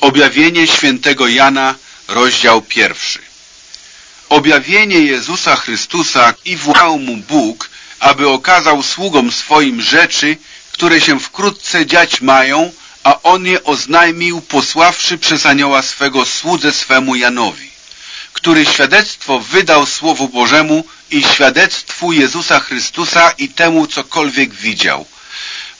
Objawienie świętego Jana, rozdział pierwszy. Objawienie Jezusa Chrystusa i wołał mu Bóg, aby okazał sługom swoim rzeczy, które się wkrótce dziać mają, a on je oznajmił, posławszy przez anioła swego słudze swemu Janowi, który świadectwo wydał Słowu Bożemu i świadectwu Jezusa Chrystusa i temu cokolwiek widział.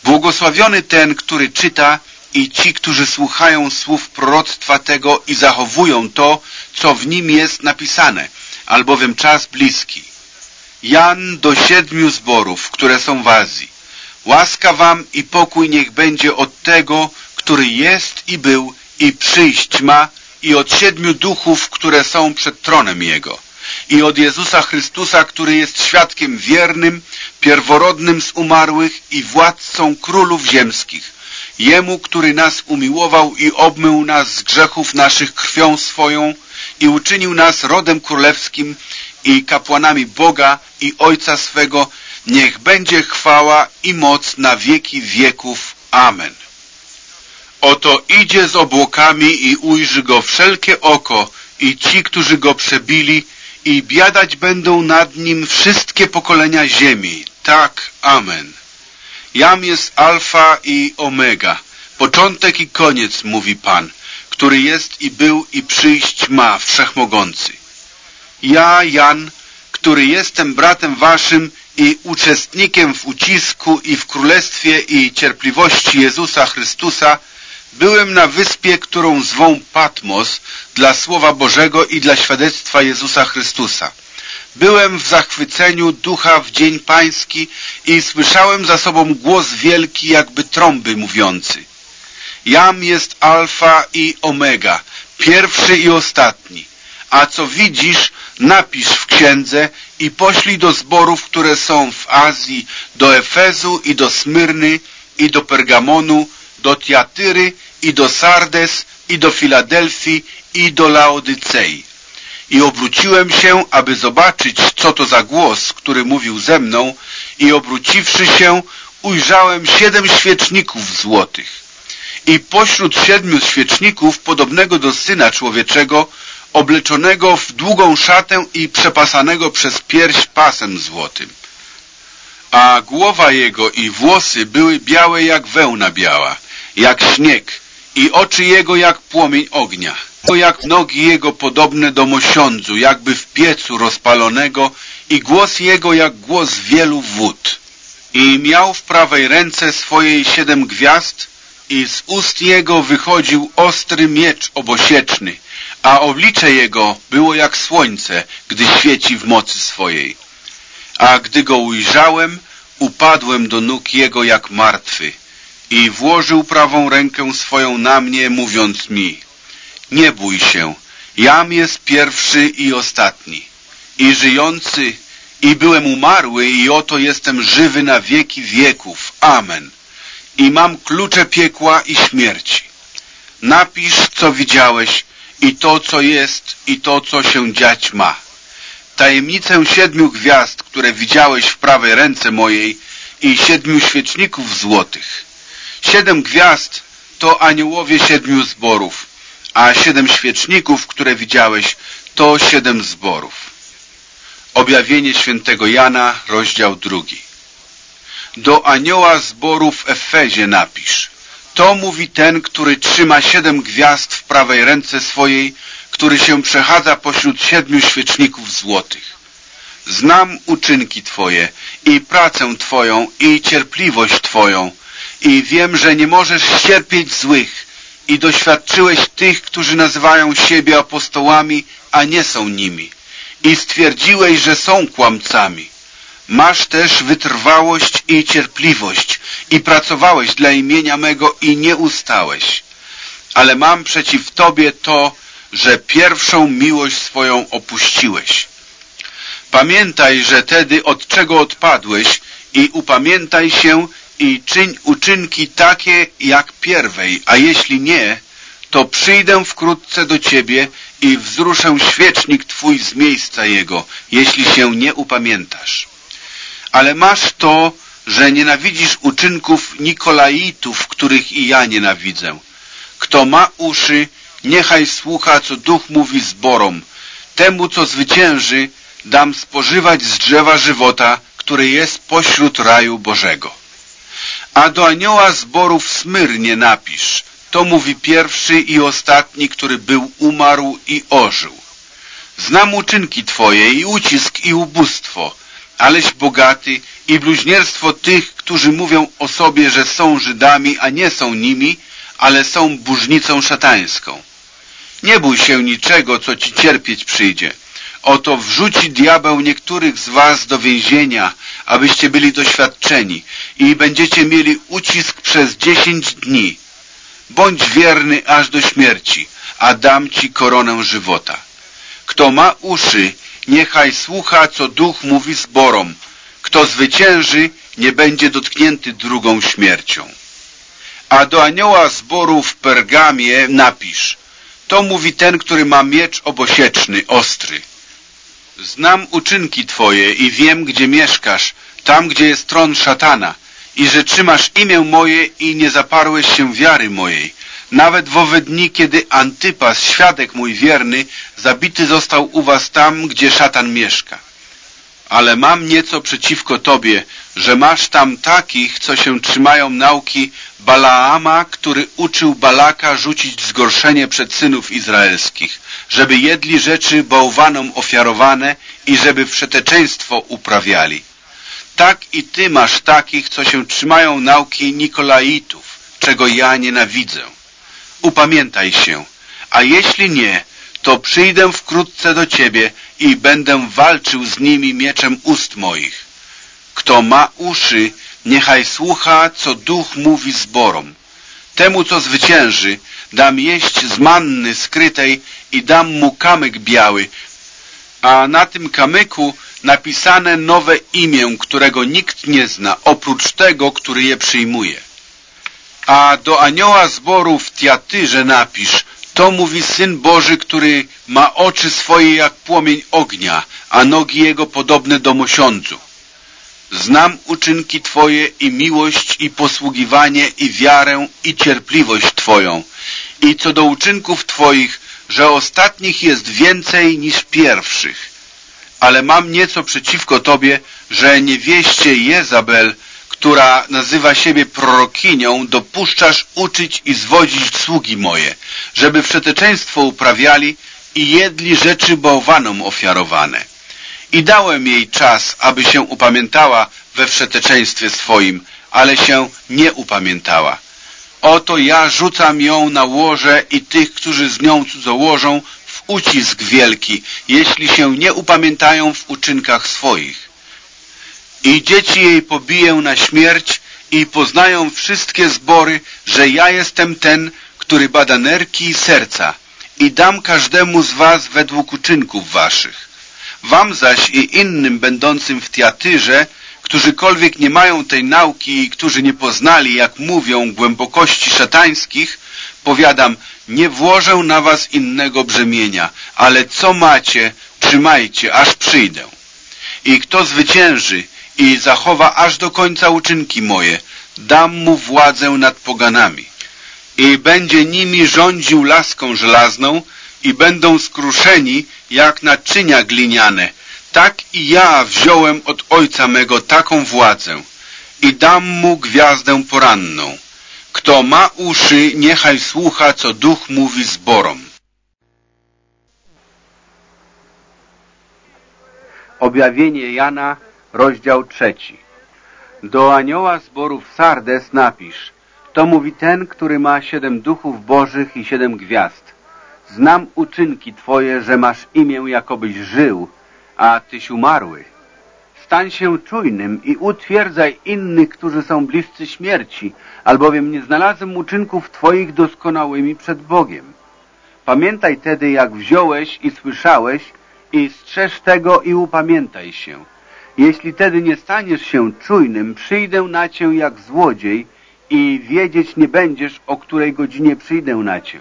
Błogosławiony ten, który czyta i ci, którzy słuchają słów proroctwa tego i zachowują to, co w nim jest napisane, albowiem czas bliski. Jan do siedmiu zborów, które są w Azji. Łaska wam i pokój niech będzie od tego, który jest i był i przyjść ma i od siedmiu duchów, które są przed tronem Jego i od Jezusa Chrystusa, który jest świadkiem wiernym, pierworodnym z umarłych i władcą królów ziemskich. Jemu, który nas umiłował i obmył nas z grzechów naszych krwią swoją i uczynił nas rodem królewskim i kapłanami Boga i Ojca swego, niech będzie chwała i moc na wieki wieków. Amen. Oto idzie z obłokami i ujrzy go wszelkie oko i ci, którzy go przebili i biadać będą nad nim wszystkie pokolenia ziemi. Tak, amen. Jam jest alfa i omega, początek i koniec, mówi Pan, który jest i był i przyjść ma, wszechmogący. Ja, Jan, który jestem bratem waszym i uczestnikiem w ucisku i w królestwie i cierpliwości Jezusa Chrystusa, byłem na wyspie, którą zwą Patmos dla Słowa Bożego i dla świadectwa Jezusa Chrystusa. Byłem w zachwyceniu ducha w dzień pański i słyszałem za sobą głos wielki jakby trąby mówiący. Jam jest alfa i omega, pierwszy i ostatni. A co widzisz, napisz w księdze i poślij do zborów, które są w Azji, do Efezu i do Smyrny i do Pergamonu, do Tiatyry i do Sardes i do Filadelfii i do Laodycei. I obróciłem się, aby zobaczyć, co to za głos, który mówił ze mną i obróciwszy się, ujrzałem siedem świeczników złotych. I pośród siedmiu świeczników, podobnego do Syna Człowieczego, obleczonego w długą szatę i przepasanego przez pierś pasem złotym. A głowa jego i włosy były białe jak wełna biała, jak śnieg, i oczy jego jak płomień ognia, jak nogi jego podobne do mosiądzu, jakby w piecu rozpalonego i głos jego jak głos wielu wód. I miał w prawej ręce swojej siedem gwiazd i z ust jego wychodził ostry miecz obosieczny, a oblicze jego było jak słońce, gdy świeci w mocy swojej. A gdy go ujrzałem, upadłem do nóg jego jak martwy i włożył prawą rękę swoją na mnie, mówiąc mi Nie bój się, jam jest pierwszy i ostatni i żyjący i byłem umarły i oto jestem żywy na wieki wieków. Amen. I mam klucze piekła i śmierci. Napisz, co widziałeś i to, co jest i to, co się dziać ma. Tajemnicę siedmiu gwiazd, które widziałeś w prawej ręce mojej i siedmiu świeczników złotych. Siedem gwiazd to aniołowie siedmiu zborów, a siedem świeczników, które widziałeś, to siedem zborów. Objawienie świętego Jana, rozdział drugi. Do anioła zboru w Efezie napisz. To mówi ten, który trzyma siedem gwiazd w prawej ręce swojej, który się przechadza pośród siedmiu świeczników złotych. Znam uczynki Twoje i pracę Twoją i cierpliwość Twoją, i wiem, że nie możesz cierpieć złych i doświadczyłeś tych, którzy nazywają siebie apostołami, a nie są nimi i stwierdziłeś, że są kłamcami. Masz też wytrwałość i cierpliwość i pracowałeś dla imienia mego i nie ustałeś. Ale mam przeciw Tobie to, że pierwszą miłość swoją opuściłeś. Pamiętaj, że tedy od czego odpadłeś i upamiętaj się i czyń uczynki takie jak pierwej, a jeśli nie, to przyjdę wkrótce do Ciebie i wzruszę świecznik Twój z miejsca jego, jeśli się nie upamiętasz. Ale masz to, że nienawidzisz uczynków Nikolaitów, których i ja nienawidzę. Kto ma uszy, niechaj słucha, co duch mówi zborom. Temu, co zwycięży, dam spożywać z drzewa żywota, które jest pośród raju Bożego. A do anioła zborów Smyrnie napisz, to mówi pierwszy i ostatni, który był umarł i ożył. Znam uczynki Twoje i ucisk i ubóstwo, aleś bogaty i bluźnierstwo tych, którzy mówią o sobie, że są Żydami, a nie są nimi, ale są burznicą szatańską. Nie bój się niczego, co ci cierpieć przyjdzie. Oto wrzuci diabeł niektórych z was do więzienia, abyście byli doświadczeni i będziecie mieli ucisk przez dziesięć dni. Bądź wierny aż do śmierci, a dam ci koronę żywota. Kto ma uszy, niechaj słucha, co duch mówi zborom. Kto zwycięży, nie będzie dotknięty drugą śmiercią. A do anioła zboru w Pergamie napisz. To mówi ten, który ma miecz obosieczny, ostry. Znam uczynki Twoje i wiem, gdzie mieszkasz, tam, gdzie jest tron szatana i że trzymasz imię moje i nie zaparłeś się wiary mojej. Nawet w owe dni, kiedy Antypas, świadek mój wierny, zabity został u was tam, gdzie szatan mieszka. Ale mam nieco przeciwko tobie, że masz tam takich, co się trzymają nauki Balaama, który uczył Balaka rzucić zgorszenie przed synów izraelskich, żeby jedli rzeczy bałwanom ofiarowane i żeby wszeteczeństwo uprawiali. Tak i ty masz takich, co się trzymają nauki Nikolaitów, czego ja nienawidzę. Upamiętaj się, a jeśli nie, to przyjdę wkrótce do ciebie i będę walczył z nimi mieczem ust moich. Kto ma uszy, niechaj słucha, co duch mówi zborom. Temu, co zwycięży, dam jeść z manny skrytej i dam mu kamyk biały, a na tym kamyku napisane nowe imię, którego nikt nie zna, oprócz tego, który je przyjmuje. A do anioła zboru w Tiatyrze napisz, to mówi Syn Boży, który ma oczy swoje jak płomień ognia, a nogi jego podobne do mosiądzu. Znam uczynki Twoje i miłość, i posługiwanie, i wiarę, i cierpliwość Twoją. I co do uczynków Twoich, że ostatnich jest więcej niż pierwszych. Ale mam nieco przeciwko Tobie, że niewieście Jezabel, która nazywa siebie prorokinią, dopuszczasz uczyć i zwodzić sługi moje, żeby wszeteczeństwo uprawiali i jedli rzeczy bałwanom ofiarowane. I dałem jej czas, aby się upamiętała we wszeteczeństwie swoim, ale się nie upamiętała. Oto ja rzucam ją na łoże i tych, którzy z nią cudzołożą, w ucisk wielki, jeśli się nie upamiętają w uczynkach swoich. I dzieci jej pobiję na śmierć i poznają wszystkie zbory, że ja jestem ten, który bada nerki i serca i dam każdemu z was według uczynków waszych. Wam zaś i innym będącym w Tiatyrze którzykolwiek nie mają tej nauki i którzy nie poznali, jak mówią, głębokości szatańskich, powiadam, nie włożę na was innego brzemienia, ale co macie, trzymajcie, aż przyjdę. I kto zwycięży i zachowa aż do końca uczynki moje, dam mu władzę nad poganami. I będzie nimi rządził laską żelazną i będą skruszeni jak naczynia gliniane, tak i ja wziąłem od ojca mego taką władzę i dam mu gwiazdę poranną. Kto ma uszy, niechaj słucha, co duch mówi zborom. Objawienie Jana, rozdział trzeci. Do anioła zborów Sardes napisz, to mówi ten, który ma siedem duchów bożych i siedem gwiazd. Znam uczynki Twoje, że masz imię, jakobyś żył, a tyś umarły. Stań się czujnym i utwierdzaj innych, którzy są bliscy śmierci, albowiem nie znalazłem uczynków Twoich doskonałymi przed Bogiem. Pamiętaj tedy, jak wziąłeś i słyszałeś i strzeż tego i upamiętaj się. Jeśli tedy nie staniesz się czujnym, przyjdę na Cię jak złodziej i wiedzieć nie będziesz, o której godzinie przyjdę na Cię.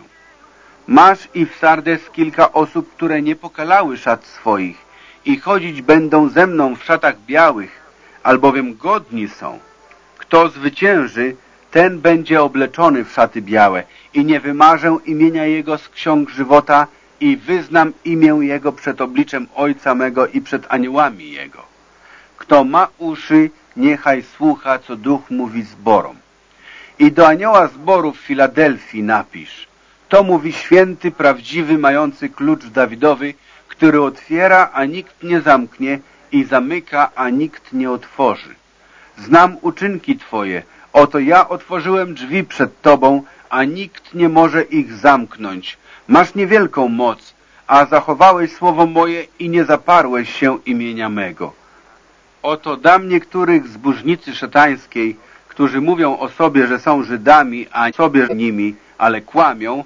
Masz i w Sardes kilka osób, które nie pokalały szat swoich i chodzić będą ze mną w szatach białych, albowiem godni są. Kto zwycięży, ten będzie obleczony w szaty białe i nie wymarzę imienia Jego z ksiąg żywota i wyznam imię Jego przed obliczem Ojca mego i przed aniołami Jego. Kto ma uszy, niechaj słucha, co Duch mówi zborom. I do anioła zboru w Filadelfii napisz. To mówi święty, prawdziwy, mający klucz Dawidowy, który otwiera, a nikt nie zamknie i zamyka, a nikt nie otworzy. Znam uczynki Twoje, oto ja otworzyłem drzwi przed Tobą, a nikt nie może ich zamknąć. Masz niewielką moc, a zachowałeś słowo moje i nie zaparłeś się imienia mego. Oto dam niektórych zbóżnicy szatańskiej, którzy mówią o sobie, że są Żydami, a sobie nimi, ale kłamią,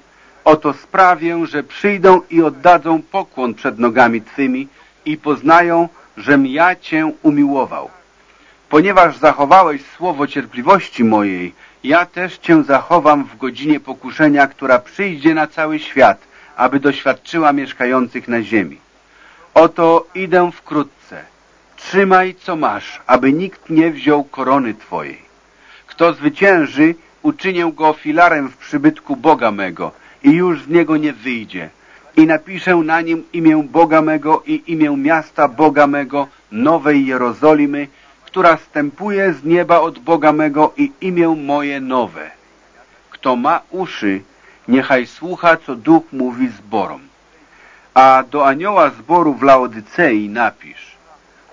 oto sprawię, że przyjdą i oddadzą pokłon przed nogami Twymi i poznają, żem ja Cię umiłował. Ponieważ zachowałeś słowo cierpliwości mojej, ja też Cię zachowam w godzinie pokuszenia, która przyjdzie na cały świat, aby doświadczyła mieszkających na ziemi. Oto idę wkrótce. Trzymaj, co masz, aby nikt nie wziął korony Twojej. Kto zwycięży, uczynię go filarem w przybytku Boga mego i już z niego nie wyjdzie. I napiszę na nim imię Boga mego i imię miasta Boga mego, Nowej Jerozolimy, która stępuje z nieba od Boga mego i imię moje nowe. Kto ma uszy, niechaj słucha, co Duch mówi zborom. A do anioła zboru w Laodycei napisz.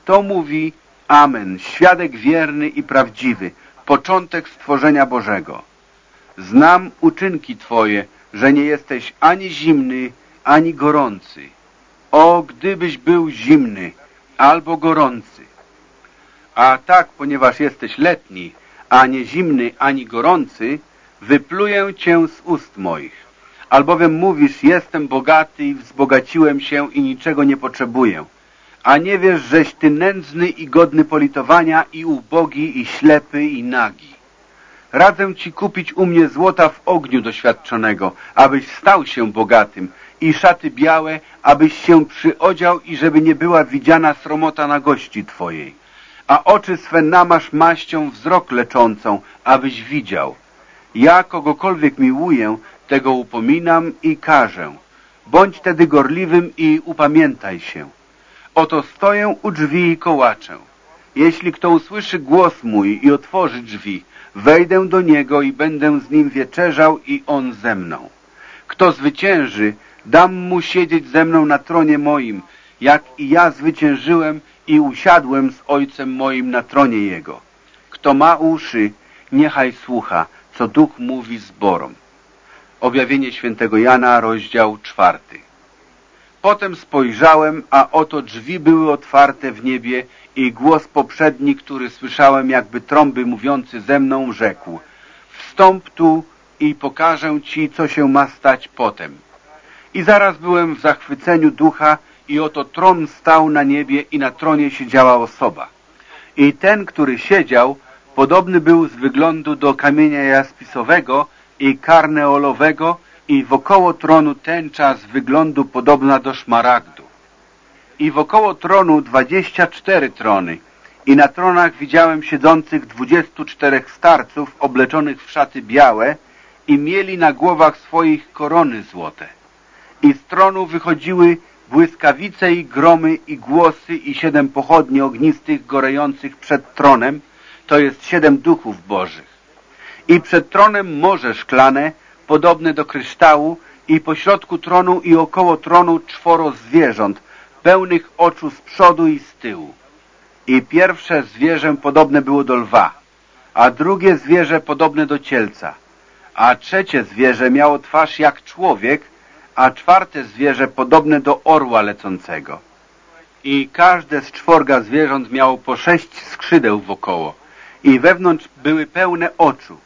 To mówi Amen, świadek wierny i prawdziwy, początek stworzenia Bożego. Znam uczynki Twoje, że nie jesteś ani zimny, ani gorący. O, gdybyś był zimny albo gorący. A tak, ponieważ jesteś letni, a nie zimny ani gorący, wypluję cię z ust moich. Albowiem mówisz, jestem bogaty i wzbogaciłem się i niczego nie potrzebuję. A nie wiesz, żeś ty nędzny i godny politowania i ubogi i ślepy i nagi. Radzę ci kupić u mnie złota w ogniu doświadczonego, abyś stał się bogatym i szaty białe, abyś się przyodział i żeby nie była widziana sromota na gości twojej. A oczy swe namasz maścią wzrok leczącą, abyś widział. Ja kogokolwiek miłuję, tego upominam i każę. Bądź tedy gorliwym i upamiętaj się. Oto stoję u drzwi i kołaczę. Jeśli kto usłyszy głos mój i otworzy drzwi, wejdę do niego i będę z nim wieczerzał i on ze mną. Kto zwycięży, dam mu siedzieć ze mną na tronie moim, jak i ja zwyciężyłem i usiadłem z ojcem moim na tronie jego. Kto ma uszy, niechaj słucha, co duch mówi zborom. Objawienie świętego Jana, rozdział czwarty. Potem spojrzałem, a oto drzwi były otwarte w niebie i głos poprzedni, który słyszałem jakby trąby mówiący ze mną, rzekł Wstąp tu i pokażę ci, co się ma stać potem. I zaraz byłem w zachwyceniu ducha i oto tron stał na niebie i na tronie siedziała osoba. I ten, który siedział, podobny był z wyglądu do kamienia jaspisowego i karneolowego i wokoło tronu tęcza z wyglądu podobna do szmaragdu. I wokoło tronu dwadzieścia cztery trony i na tronach widziałem siedzących dwudziestu czterech starców obleczonych w szaty białe i mieli na głowach swoich korony złote. I z tronu wychodziły błyskawice i gromy i głosy i siedem pochodni ognistych gorejących przed tronem, to jest siedem duchów bożych. I przed tronem morze szklane, podobne do kryształu i pośrodku tronu i około tronu czworo zwierząt, pełnych oczu z przodu i z tyłu. I pierwsze zwierzę podobne było do lwa, a drugie zwierzę podobne do cielca, a trzecie zwierzę miało twarz jak człowiek, a czwarte zwierzę podobne do orła lecącego. I każde z czworga zwierząt miało po sześć skrzydeł wokoło i wewnątrz były pełne oczu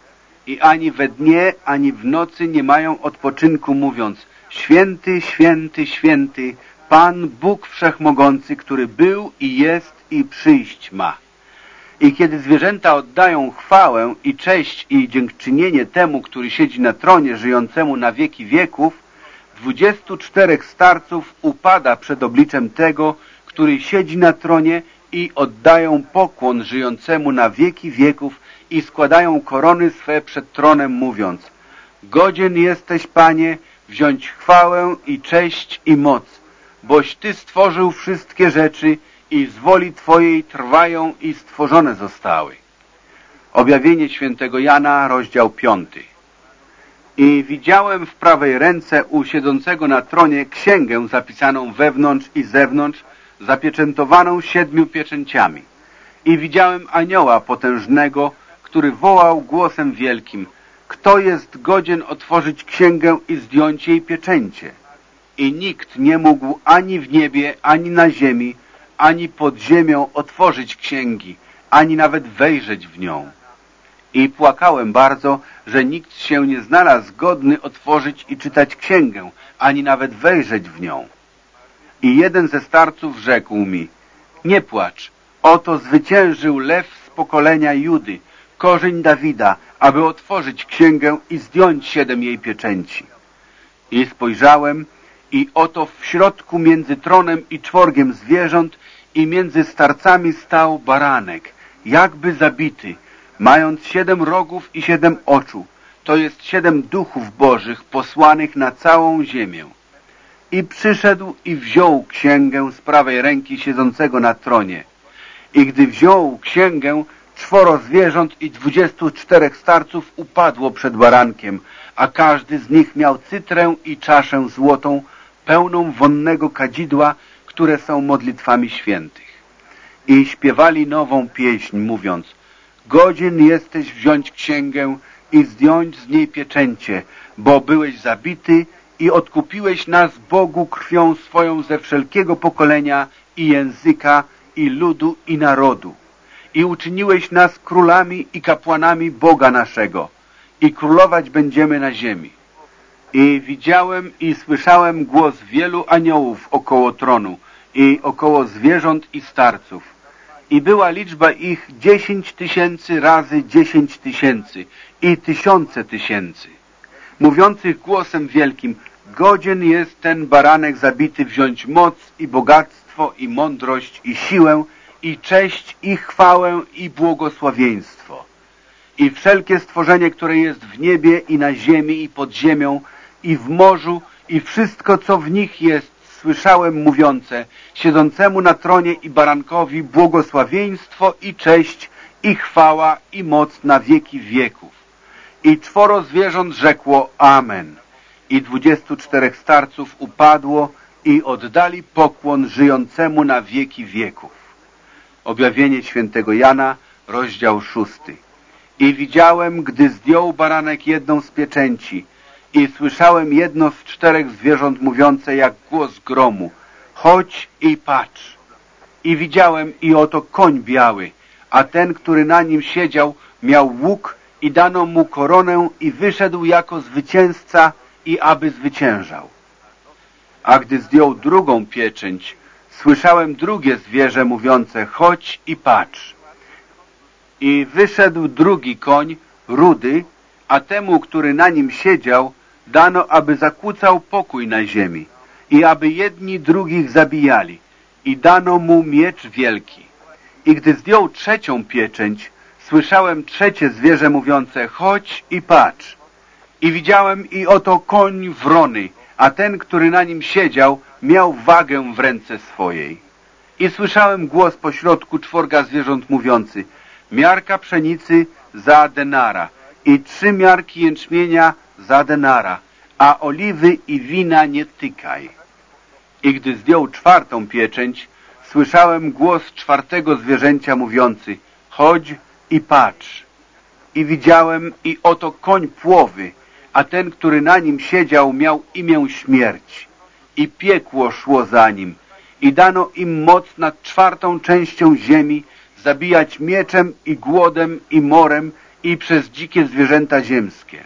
i ani we dnie, ani w nocy nie mają odpoczynku, mówiąc Święty, święty, święty, Pan Bóg Wszechmogący, który był i jest i przyjść ma. I kiedy zwierzęta oddają chwałę i cześć i dziękczynienie temu, który siedzi na tronie, żyjącemu na wieki wieków, dwudziestu czterech starców upada przed obliczem tego, który siedzi na tronie i oddają pokłon żyjącemu na wieki wieków i składają korony swe przed tronem, mówiąc Godzien jesteś, Panie, wziąć chwałę i cześć i moc, boś Ty stworzył wszystkie rzeczy i z woli Twojej trwają i stworzone zostały. Objawienie świętego Jana, rozdział piąty. I widziałem w prawej ręce u siedzącego na tronie księgę zapisaną wewnątrz i zewnątrz, zapieczętowaną siedmiu pieczęciami. I widziałem anioła potężnego, który wołał głosem wielkim, kto jest godzien otworzyć księgę i zdjąć jej pieczęcie? I nikt nie mógł ani w niebie, ani na ziemi, ani pod ziemią otworzyć księgi, ani nawet wejrzeć w nią. I płakałem bardzo, że nikt się nie znalazł godny otworzyć i czytać księgę, ani nawet wejrzeć w nią. I jeden ze starców rzekł mi, nie płacz, oto zwyciężył lew z pokolenia Judy, korzeń Dawida, aby otworzyć księgę i zdjąć siedem jej pieczęci. I spojrzałem i oto w środku między tronem i czworgiem zwierząt i między starcami stał baranek, jakby zabity, mając siedem rogów i siedem oczu. To jest siedem duchów bożych posłanych na całą ziemię. I przyszedł i wziął księgę z prawej ręki siedzącego na tronie. I gdy wziął księgę, czworo zwierząt i dwudziestu czterech starców upadło przed barankiem, a każdy z nich miał cytrę i czaszę złotą, pełną wonnego kadzidła, które są modlitwami świętych. I śpiewali nową pieśń, mówiąc Godzien jesteś wziąć księgę i zdjąć z niej pieczęcie, bo byłeś zabity i odkupiłeś nas Bogu krwią swoją ze wszelkiego pokolenia i języka, i ludu, i narodu. I uczyniłeś nas królami i kapłanami Boga naszego i królować będziemy na ziemi. I widziałem i słyszałem głos wielu aniołów około tronu i około zwierząt i starców. I była liczba ich dziesięć tysięcy razy dziesięć tysięcy i tysiące tysięcy, mówiących głosem wielkim, godzien jest ten baranek zabity wziąć moc i bogactwo i mądrość i siłę i cześć i chwałę i błogosławieństwo. I wszelkie stworzenie, które jest w niebie i na ziemi i pod ziemią i w morzu i wszystko, co w nich jest, słyszałem mówiące, siedzącemu na tronie i barankowi błogosławieństwo i cześć i chwała i moc na wieki wieków. I czworo zwierząt rzekło Amen. I dwudziestu czterech starców upadło i oddali pokłon żyjącemu na wieki wieków. Objawienie świętego Jana, rozdział szósty. I widziałem, gdy zdjął baranek jedną z pieczęci i słyszałem jedno z czterech zwierząt mówiące jak głos gromu. Chodź i patrz. I widziałem i oto koń biały, a ten, który na nim siedział, miał łuk i dano mu koronę i wyszedł jako zwycięzca i aby zwyciężał. A gdy zdjął drugą pieczęć, słyszałem drugie zwierzę mówiące, chodź i patrz. I wyszedł drugi koń, rudy, a temu, który na nim siedział, dano, aby zakłócał pokój na ziemi i aby jedni drugich zabijali. I dano mu miecz wielki. I gdy zdjął trzecią pieczęć, słyszałem trzecie zwierzę mówiące, chodź i patrz. I widziałem i oto koń wrony, a ten, który na nim siedział, miał wagę w ręce swojej. I słyszałem głos pośrodku czworga zwierząt mówiący, miarka pszenicy za denara i trzy miarki jęczmienia za denara, a oliwy i wina nie tykaj. I gdy zdjął czwartą pieczęć, słyszałem głos czwartego zwierzęcia mówiący, chodź i patrz. I widziałem i oto koń płowy, a ten, który na nim siedział, miał imię śmierć. I piekło szło za nim. I dano im moc nad czwartą częścią ziemi, zabijać mieczem i głodem i morem i przez dzikie zwierzęta ziemskie.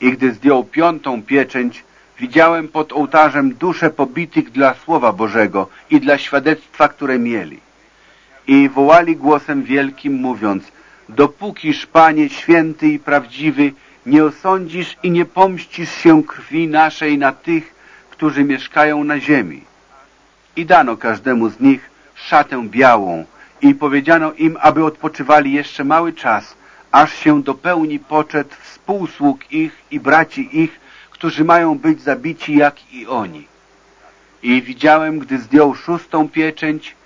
I gdy zdjął piątą pieczęć, widziałem pod ołtarzem dusze pobitych dla Słowa Bożego i dla świadectwa, które mieli. I wołali głosem wielkim, mówiąc, dopókiż, Panie, święty i prawdziwy, nie osądzisz i nie pomścisz się krwi naszej na tych, którzy mieszkają na ziemi. I dano każdemu z nich szatę białą i powiedziano im, aby odpoczywali jeszcze mały czas, aż się dopełni poczet współsług ich i braci ich, którzy mają być zabici jak i oni. I widziałem, gdy zdjął szóstą pieczęć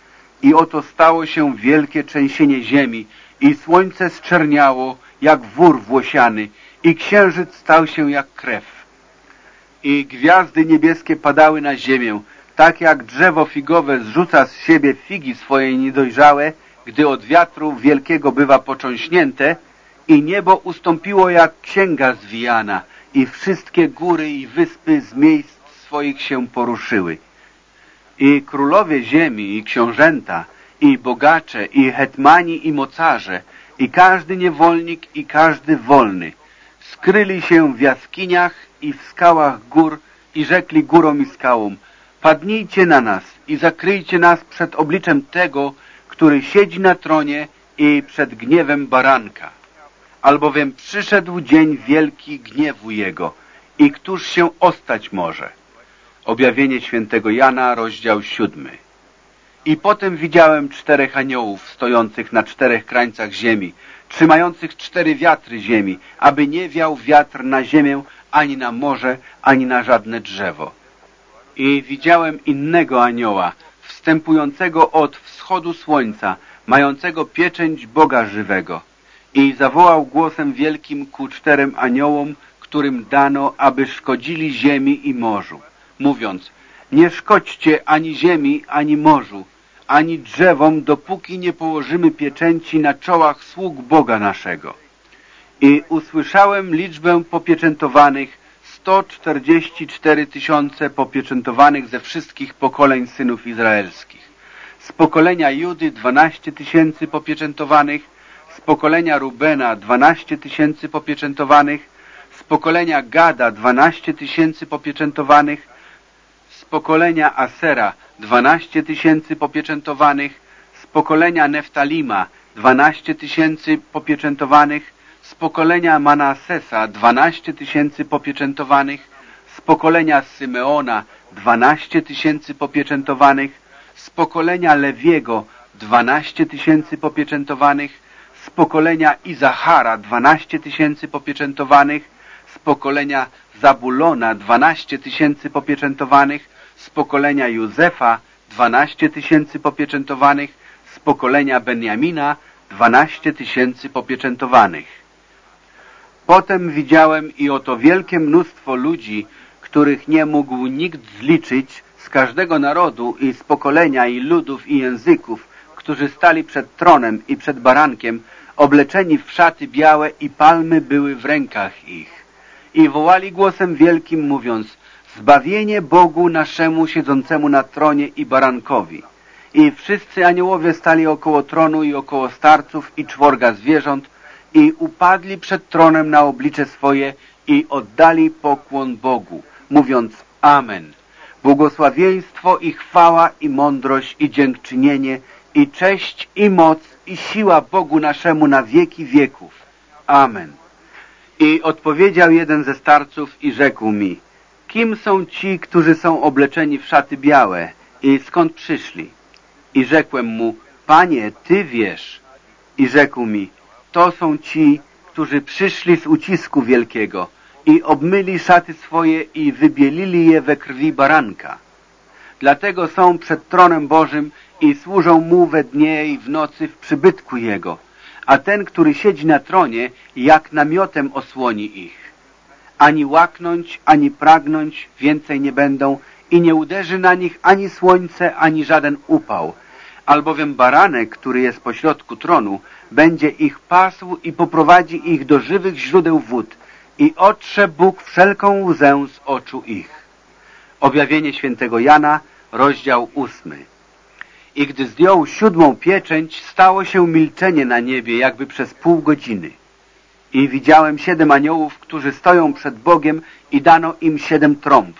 i oto stało się wielkie trzęsienie ziemi i słońce zczerniało jak wór włosiany i księżyc stał się jak krew. I gwiazdy niebieskie padały na ziemię, tak jak drzewo figowe zrzuca z siebie figi swoje niedojrzałe, gdy od wiatru wielkiego bywa począśnięte, i niebo ustąpiło jak księga zwijana, i wszystkie góry i wyspy z miejsc swoich się poruszyły. I królowie ziemi, i książęta, i bogacze, i hetmani, i mocarze, i każdy niewolnik, i każdy wolny, skryli się w jaskiniach i w skałach gór i rzekli górom i skałom, padnijcie na nas i zakryjcie nas przed obliczem tego, który siedzi na tronie i przed gniewem baranka. Albowiem przyszedł dzień wielki gniewu Jego i któż się ostać może? Objawienie świętego Jana, rozdział siódmy. I potem widziałem czterech aniołów stojących na czterech krańcach ziemi, trzymających cztery wiatry ziemi, aby nie wiał wiatr na ziemię, ani na morze, ani na żadne drzewo. I widziałem innego anioła, wstępującego od wschodu słońca, mającego pieczęć Boga żywego. I zawołał głosem wielkim ku czterem aniołom, którym dano, aby szkodzili ziemi i morzu, mówiąc, nie szkodźcie ani ziemi, ani morzu, ani drzewom, dopóki nie położymy pieczęci na czołach sług Boga naszego. I usłyszałem liczbę popieczętowanych, 144 tysiące popieczętowanych ze wszystkich pokoleń synów izraelskich. Z pokolenia Judy 12 tysięcy popieczętowanych, z pokolenia Rubena 12 tysięcy popieczętowanych, z pokolenia Gada 12 tysięcy popieczętowanych, pokolenia Asera 12 tysięcy popieczętowanych, z pokolenia Neftalima 12 tysięcy popieczętowanych, z pokolenia Manasesa 12 tysięcy popieczętowanych, z pokolenia Symeona 12 tysięcy popieczętowanych, z pokolenia Lewiego 12 tysięcy popieczętowanych, z pokolenia Izachara 12 tysięcy popieczętowanych, z pokolenia Zabulona 12 tysięcy popieczętowanych, z pokolenia Józefa 12 tysięcy popieczętowanych, z pokolenia Benjamina 12 tysięcy popieczętowanych. Potem widziałem i oto wielkie mnóstwo ludzi, których nie mógł nikt zliczyć z każdego narodu i z pokolenia i ludów i języków, którzy stali przed tronem i przed barankiem, obleczeni w szaty białe i palmy były w rękach ich. I wołali głosem wielkim, mówiąc, zbawienie Bogu naszemu siedzącemu na tronie i barankowi. I wszyscy aniołowie stali około tronu i około starców i czworga zwierząt i upadli przed tronem na oblicze swoje i oddali pokłon Bogu, mówiąc Amen. Błogosławieństwo i chwała i mądrość i dziękczynienie i cześć i moc i siła Bogu naszemu na wieki wieków. Amen. I odpowiedział jeden ze starców i rzekł mi, kim są ci, którzy są obleczeni w szaty białe i skąd przyszli? I rzekłem mu, panie, ty wiesz. I rzekł mi, to są ci, którzy przyszli z ucisku wielkiego i obmyli szaty swoje i wybielili je we krwi baranka. Dlatego są przed tronem Bożym i służą Mu we dnie i w nocy w przybytku Jego, a ten, który siedzi na tronie, jak namiotem osłoni ich. Ani łaknąć, ani pragnąć więcej nie będą i nie uderzy na nich ani słońce, ani żaden upał, albowiem baranek, który jest pośrodku tronu, będzie ich pasł i poprowadzi ich do żywych źródeł wód i otrze Bóg wszelką łzę z oczu ich. Objawienie świętego Jana, rozdział ósmy. I gdy zdjął siódmą pieczęć, stało się milczenie na niebie jakby przez pół godziny. I widziałem siedem aniołów, którzy stoją przed Bogiem i dano im siedem trąb.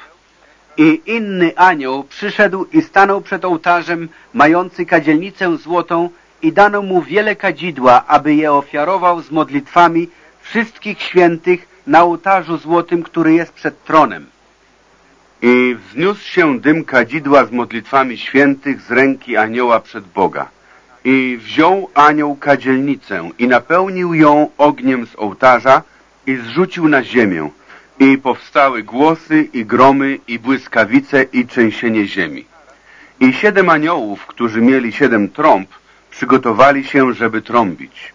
I inny anioł przyszedł i stanął przed ołtarzem, mający kadzielnicę złotą i dano mu wiele kadzidła, aby je ofiarował z modlitwami wszystkich świętych na ołtarzu złotym, który jest przed tronem. I wzniósł się dym kadzidła z modlitwami świętych z ręki anioła przed Boga. I wziął anioł kadzielnicę i napełnił ją ogniem z ołtarza i zrzucił na ziemię. I powstały głosy i gromy i błyskawice i trzęsienie ziemi. I siedem aniołów, którzy mieli siedem trąb, przygotowali się, żeby trąbić.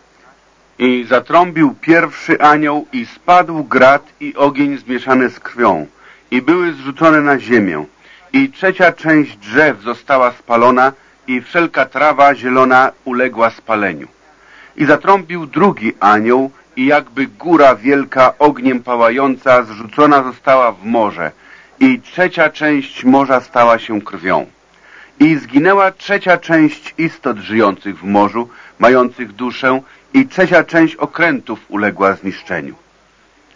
I zatrąbił pierwszy anioł i spadł grad i ogień zmieszany z krwią i były zrzucone na ziemię. I trzecia część drzew została spalona i wszelka trawa zielona uległa spaleniu. I zatrąbił drugi anioł i jakby góra wielka ogniem pałająca zrzucona została w morze i trzecia część morza stała się krwią. I zginęła trzecia część istot żyjących w morzu, mających duszę i trzecia część okrętów uległa zniszczeniu.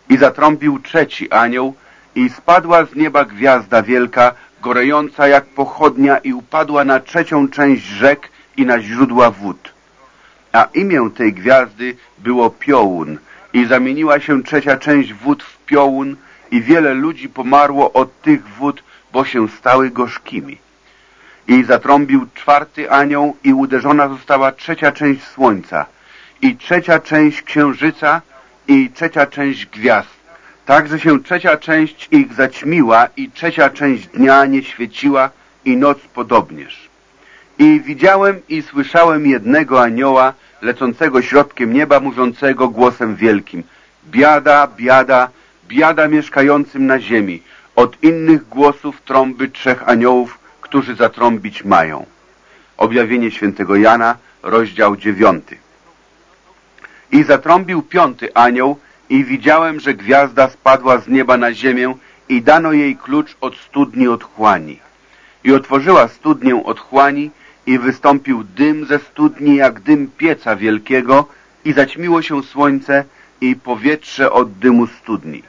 I zatrąbił trzeci anioł i spadła z nieba gwiazda wielka, gorejąca jak pochodnia i upadła na trzecią część rzek i na źródła wód. A imię tej gwiazdy było Piołun i zamieniła się trzecia część wód w Piołun i wiele ludzi pomarło od tych wód, bo się stały gorzkimi. I zatrąbił czwarty anioł i uderzona została trzecia część słońca i trzecia część księżyca i trzecia część gwiazd tak, że się trzecia część ich zaćmiła i trzecia część dnia nie świeciła i noc podobnież. I widziałem i słyszałem jednego anioła lecącego środkiem nieba, mówiącego głosem wielkim Biada, biada, biada mieszkającym na ziemi, od innych głosów trąby trzech aniołów, którzy zatrąbić mają. Objawienie świętego Jana, rozdział dziewiąty. I zatrąbił piąty anioł i widziałem, że gwiazda spadła z nieba na ziemię i dano jej klucz od studni otchłani. I otworzyła studnię otchłani i wystąpił dym ze studni jak dym pieca wielkiego i zaćmiło się słońce i powietrze od dymu studni.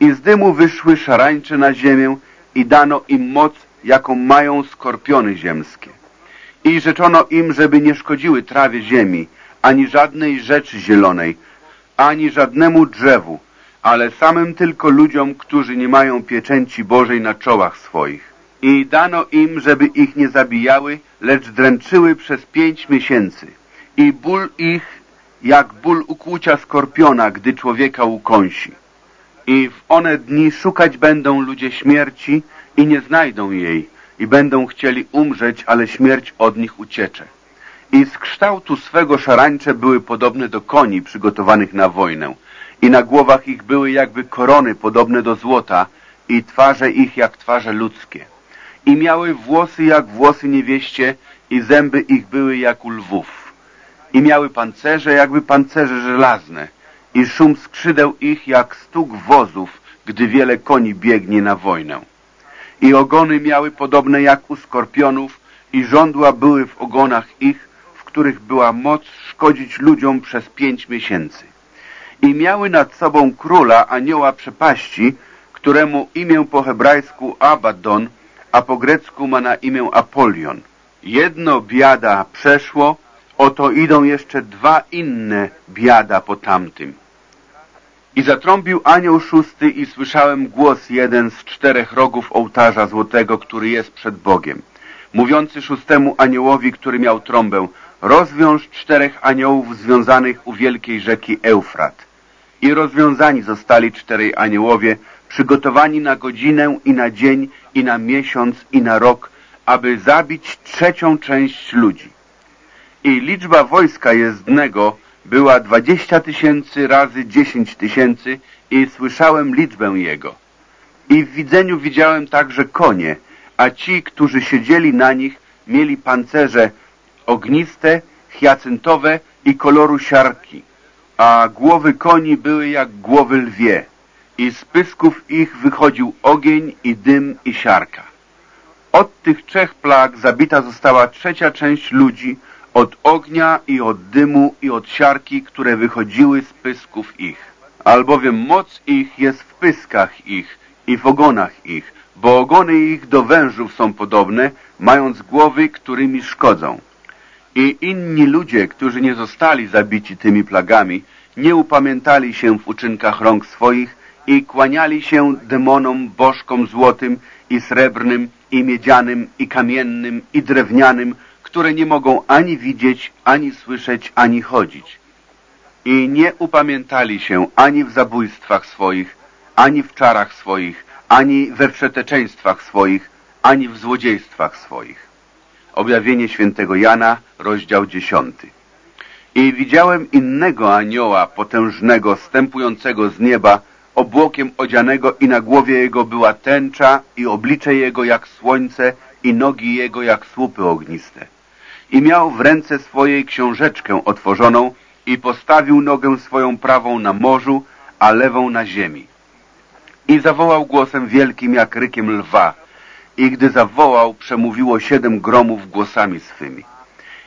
I z dymu wyszły szarańcze na ziemię i dano im moc, jaką mają skorpiony ziemskie. I rzeczono im, żeby nie szkodziły trawie ziemi, ani żadnej rzeczy zielonej, ani żadnemu drzewu, ale samym tylko ludziom, którzy nie mają pieczęci Bożej na czołach swoich. I dano im, żeby ich nie zabijały, lecz dręczyły przez pięć miesięcy. I ból ich, jak ból ukłucia skorpiona, gdy człowieka ukąsi. I w one dni szukać będą ludzie śmierci i nie znajdą jej, i będą chcieli umrzeć, ale śmierć od nich uciecze i z kształtu swego szarańcze były podobne do koni przygotowanych na wojnę i na głowach ich były jakby korony podobne do złota i twarze ich jak twarze ludzkie. I miały włosy jak włosy niewieście i zęby ich były jak u lwów. I miały pancerze jakby pancerze żelazne i szum skrzydeł ich jak stuk wozów, gdy wiele koni biegnie na wojnę. I ogony miały podobne jak u skorpionów i żądła były w ogonach ich, których była moc szkodzić ludziom przez pięć miesięcy. I miały nad sobą króla anioła przepaści, któremu imię po hebrajsku Abaddon, a po grecku ma na imię Apolion. Jedno biada przeszło, oto idą jeszcze dwa inne biada po tamtym. I zatrąbił anioł szósty i słyszałem głos jeden z czterech rogów ołtarza złotego, który jest przed Bogiem, mówiący szóstemu aniołowi, który miał trąbę, rozwiąż czterech aniołów związanych u wielkiej rzeki Eufrat. I rozwiązani zostali czterej aniołowie, przygotowani na godzinę i na dzień i na miesiąc i na rok, aby zabić trzecią część ludzi. I liczba wojska jezdnego była dwadzieścia tysięcy razy dziesięć tysięcy i słyszałem liczbę jego. I w widzeniu widziałem także konie, a ci, którzy siedzieli na nich, mieli pancerze ogniste, hiacyntowe i koloru siarki, a głowy koni były jak głowy lwie i z pysków ich wychodził ogień i dym i siarka. Od tych trzech plag zabita została trzecia część ludzi od ognia i od dymu i od siarki, które wychodziły z pysków ich. Albowiem moc ich jest w pyskach ich i w ogonach ich, bo ogony ich do wężów są podobne, mając głowy, którymi szkodzą. I inni ludzie, którzy nie zostali zabici tymi plagami, nie upamiętali się w uczynkach rąk swoich i kłaniali się demonom, bożkom złotym i srebrnym, i miedzianym, i kamiennym, i drewnianym, które nie mogą ani widzieć, ani słyszeć, ani chodzić. I nie upamiętali się ani w zabójstwach swoich, ani w czarach swoich, ani we wszeteczeństwach swoich, ani w złodziejstwach swoich. Objawienie świętego Jana, rozdział dziesiąty. I widziałem innego anioła potężnego, stępującego z nieba, obłokiem odzianego i na głowie jego była tęcza i oblicze jego jak słońce i nogi jego jak słupy ogniste. I miał w ręce swojej książeczkę otworzoną i postawił nogę swoją prawą na morzu, a lewą na ziemi. I zawołał głosem wielkim jak rykiem lwa. I gdy zawołał, przemówiło siedem gromów głosami swymi.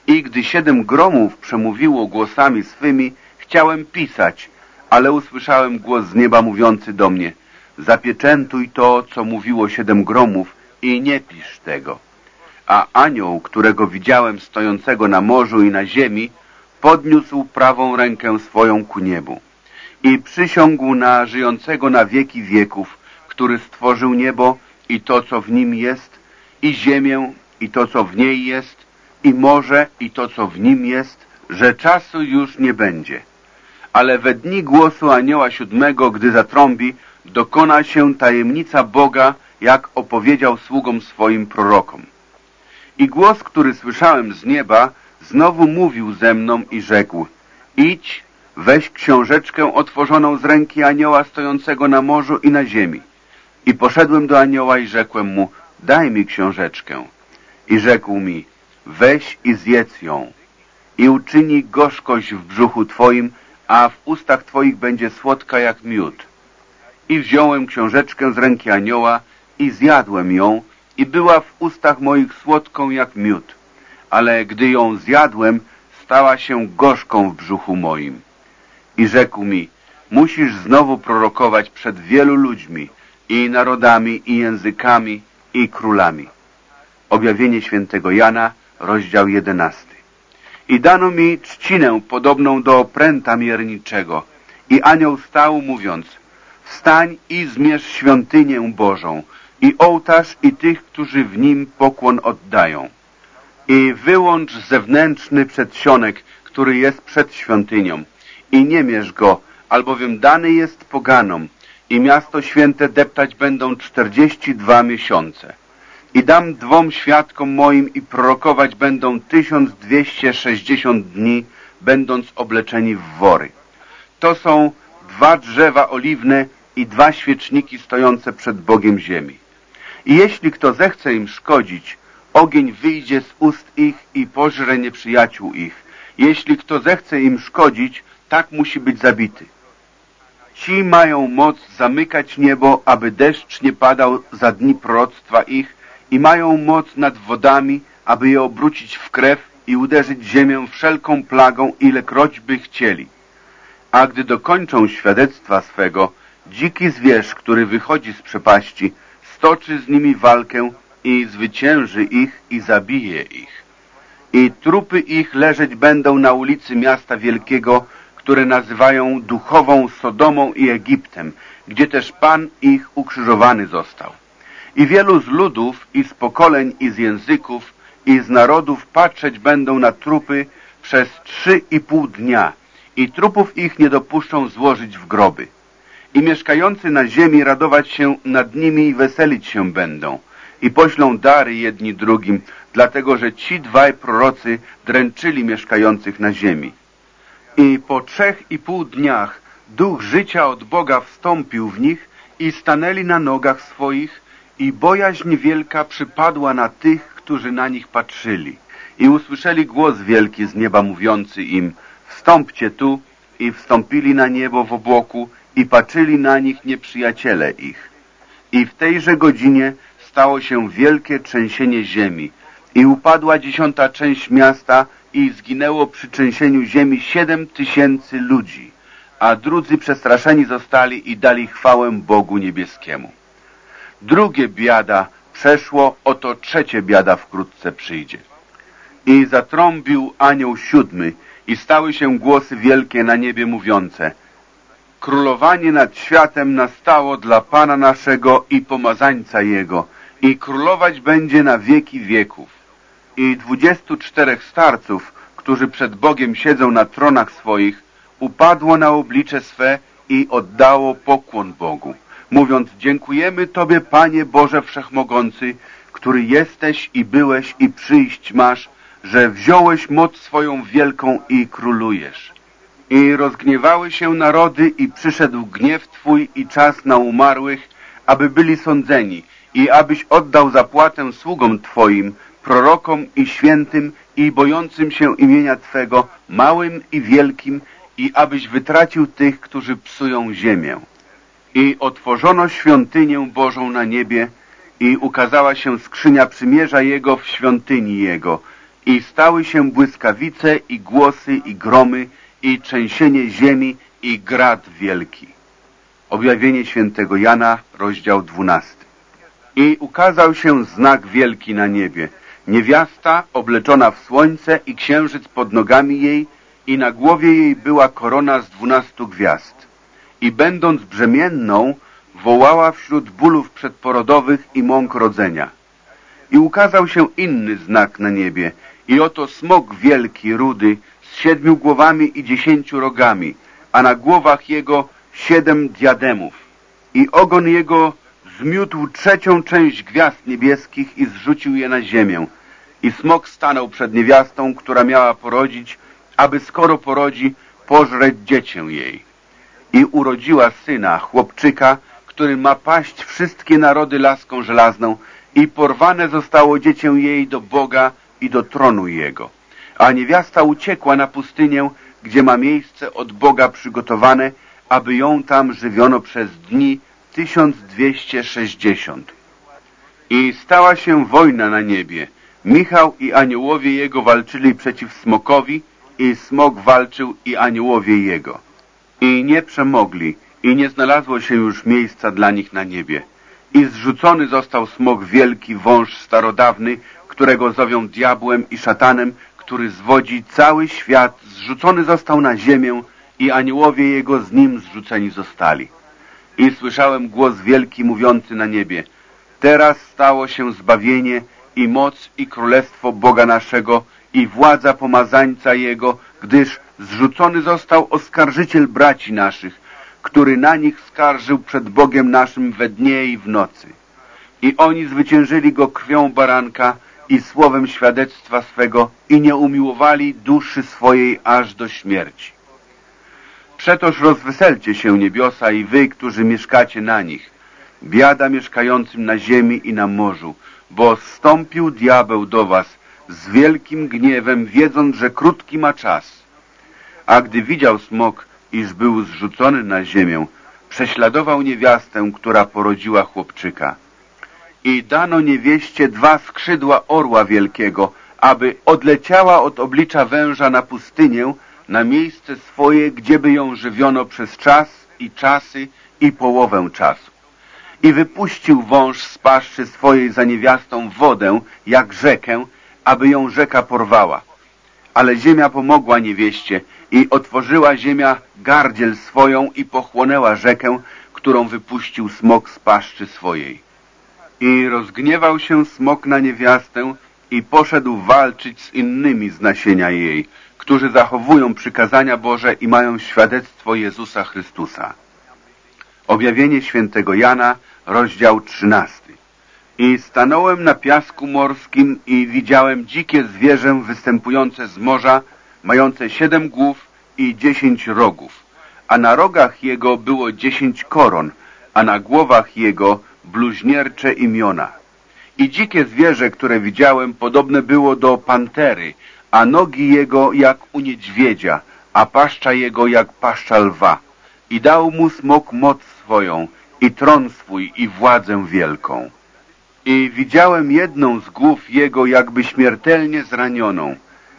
I gdy siedem gromów przemówiło głosami swymi, chciałem pisać, ale usłyszałem głos z nieba mówiący do mnie, zapieczętuj to, co mówiło siedem gromów i nie pisz tego. A anioł, którego widziałem stojącego na morzu i na ziemi, podniósł prawą rękę swoją ku niebu i przysiągł na żyjącego na wieki wieków, który stworzył niebo i to, co w nim jest, i ziemię i to, co w niej jest, i morze i to, co w nim jest, że czasu już nie będzie. Ale we dni głosu anioła siódmego, gdy zatrąbi, dokona się tajemnica Boga, jak opowiedział sługom swoim prorokom. I głos, który słyszałem z nieba, znowu mówił ze mną i rzekł, idź, weź książeczkę otworzoną z ręki anioła stojącego na morzu i na ziemi. I poszedłem do anioła i rzekłem mu, daj mi książeczkę. I rzekł mi, weź i zjedz ją. I uczyni gorzkość w brzuchu twoim, a w ustach twoich będzie słodka jak miód. I wziąłem książeczkę z ręki anioła i zjadłem ją i była w ustach moich słodką jak miód. Ale gdy ją zjadłem, stała się gorzką w brzuchu moim. I rzekł mi, musisz znowu prorokować przed wielu ludźmi, i narodami, i językami, i królami. Objawienie świętego Jana, rozdział jedenasty. I dano mi trzcinę podobną do opręta mierniczego. I anioł stał, mówiąc, wstań i zmierz świątynię Bożą, i ołtarz, i tych, którzy w nim pokłon oddają. I wyłącz zewnętrzny przedsionek, który jest przed świątynią, i nie mierz go, albowiem dany jest poganom, i miasto święte deptać będą czterdzieści dwa miesiące. I dam dwom świadkom moim i prorokować będą tysiąc dwieście sześćdziesiąt dni, będąc obleczeni w wory. To są dwa drzewa oliwne i dwa świeczniki stojące przed Bogiem ziemi. I jeśli kto zechce im szkodzić, ogień wyjdzie z ust ich i pożre nieprzyjaciół ich. Jeśli kto zechce im szkodzić, tak musi być zabity. Ci mają moc zamykać niebo, aby deszcz nie padał za dni proroctwa ich i mają moc nad wodami, aby je obrócić w krew i uderzyć ziemię wszelką plagą, ilekroć by chcieli. A gdy dokończą świadectwa swego, dziki zwierz, który wychodzi z przepaści, stoczy z nimi walkę i zwycięży ich i zabije ich. I trupy ich leżeć będą na ulicy miasta wielkiego, które nazywają duchową Sodomą i Egiptem, gdzie też Pan ich ukrzyżowany został. I wielu z ludów, i z pokoleń, i z języków, i z narodów patrzeć będą na trupy przez trzy i pół dnia i trupów ich nie dopuszczą złożyć w groby. I mieszkający na ziemi radować się nad nimi i weselić się będą. I poślą dary jedni drugim, dlatego że ci dwaj prorocy dręczyli mieszkających na ziemi. I po trzech i pół dniach duch życia od Boga wstąpił w nich i stanęli na nogach swoich i bojaźń wielka przypadła na tych, którzy na nich patrzyli. I usłyszeli głos wielki z nieba mówiący im, wstąpcie tu i wstąpili na niebo w obłoku i patrzyli na nich nieprzyjaciele ich. I w tejże godzinie stało się wielkie trzęsienie ziemi i upadła dziesiąta część miasta i zginęło przy trzęsieniu ziemi siedem tysięcy ludzi, a drudzy przestraszeni zostali i dali chwałę Bogu niebieskiemu. Drugie biada przeszło, oto trzecie biada wkrótce przyjdzie. I zatrąbił anioł siódmy i stały się głosy wielkie na niebie mówiące Królowanie nad światem nastało dla Pana naszego i pomazańca Jego i królować będzie na wieki wieków. I dwudziestu czterech starców, którzy przed Bogiem siedzą na tronach swoich, upadło na oblicze swe i oddało pokłon Bogu, mówiąc, dziękujemy Tobie, Panie Boże Wszechmogący, który jesteś i byłeś i przyjść masz, że wziąłeś moc swoją wielką i królujesz. I rozgniewały się narody i przyszedł gniew Twój i czas na umarłych, aby byli sądzeni i abyś oddał zapłatę sługom Twoim, prorokom i świętym i bojącym się imienia Twego, małym i wielkim, i abyś wytracił tych, którzy psują ziemię. I otworzono świątynię Bożą na niebie i ukazała się skrzynia przymierza Jego w świątyni Jego i stały się błyskawice i głosy i gromy i trzęsienie ziemi i grad wielki. Objawienie świętego Jana, rozdział dwunasty. I ukazał się znak wielki na niebie. Niewiasta obleczona w słońce i księżyc pod nogami jej i na głowie jej była korona z dwunastu gwiazd. I będąc brzemienną, wołała wśród bólów przedporodowych i mąk rodzenia. I ukazał się inny znak na niebie, i oto smok wielki, rudy, z siedmiu głowami i dziesięciu rogami, a na głowach jego siedem diademów. I ogon jego zmiótł trzecią część gwiazd niebieskich i zrzucił je na ziemię. I smok stanął przed niewiastą, która miała porodzić, aby skoro porodzi, pożreć dziecię jej. I urodziła syna, chłopczyka, który ma paść wszystkie narody laską żelazną i porwane zostało dziecię jej do Boga i do tronu Jego. A niewiasta uciekła na pustynię, gdzie ma miejsce od Boga przygotowane, aby ją tam żywiono przez dni 1260. I stała się wojna na niebie. Michał i aniołowie jego walczyli przeciw smokowi i smok walczył i aniołowie jego. I nie przemogli i nie znalazło się już miejsca dla nich na niebie. I zrzucony został smok wielki, wąż starodawny, którego zowią diabłem i szatanem, który zwodzi cały świat, zrzucony został na ziemię i aniołowie jego z nim zrzuceni zostali. I słyszałem głos wielki mówiący na niebie, teraz stało się zbawienie i moc i królestwo Boga naszego i władza pomazańca Jego, gdyż zrzucony został oskarżyciel braci naszych, który na nich skarżył przed Bogiem naszym we dnie i w nocy. I oni zwyciężyli go krwią baranka i słowem świadectwa swego i nie umiłowali duszy swojej aż do śmierci. Przetoż rozweselcie się niebiosa i wy, którzy mieszkacie na nich. Biada mieszkającym na ziemi i na morzu, bo stąpił diabeł do was z wielkim gniewem, wiedząc, że krótki ma czas. A gdy widział smok, iż był zrzucony na ziemię, prześladował niewiastę, która porodziła chłopczyka. I dano niewieście dwa skrzydła orła wielkiego, aby odleciała od oblicza węża na pustynię, na miejsce swoje, gdzieby ją żywiono przez czas i czasy i połowę czasu. I wypuścił wąż z paszczy swojej za niewiastą wodę, jak rzekę, aby ją rzeka porwała. Ale ziemia pomogła niewieście i otworzyła ziemia gardziel swoją i pochłonęła rzekę, którą wypuścił smok z paszczy swojej. I rozgniewał się smok na niewiastę i poszedł walczyć z innymi z nasienia jej, którzy zachowują przykazania Boże i mają świadectwo Jezusa Chrystusa. Objawienie świętego Jana, rozdział 13. I stanąłem na piasku morskim i widziałem dzikie zwierzę występujące z morza, mające siedem głów i dziesięć rogów, a na rogach jego było dziesięć koron, a na głowach jego bluźniercze imiona. I dzikie zwierzę, które widziałem, podobne było do pantery, a nogi jego jak u niedźwiedzia, a paszcza jego jak paszcza lwa. I dał mu smok moc swoją, i tron swój, i władzę wielką. I widziałem jedną z głów jego jakby śmiertelnie zranioną,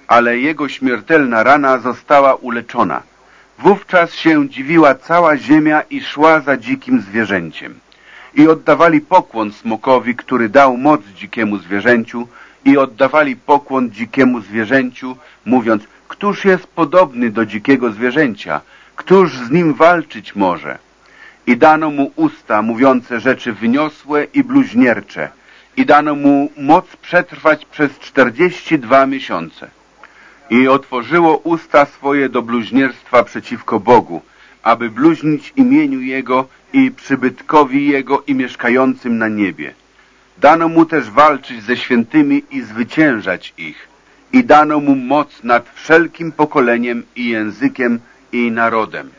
ale jego śmiertelna rana została uleczona. Wówczas się dziwiła cała ziemia i szła za dzikim zwierzęciem. I oddawali pokłon smokowi, który dał moc dzikiemu zwierzęciu, i oddawali pokłon dzikiemu zwierzęciu, mówiąc, któż jest podobny do dzikiego zwierzęcia, któż z nim walczyć może? I dano mu usta mówiące rzeczy wyniosłe i bluźniercze, i dano mu moc przetrwać przez czterdzieści dwa miesiące. I otworzyło usta swoje do bluźnierstwa przeciwko Bogu, aby bluźnić imieniu Jego i przybytkowi Jego i mieszkającym na niebie. Dano mu też walczyć ze świętymi i zwyciężać ich. I dano mu moc nad wszelkim pokoleniem i językiem i narodem.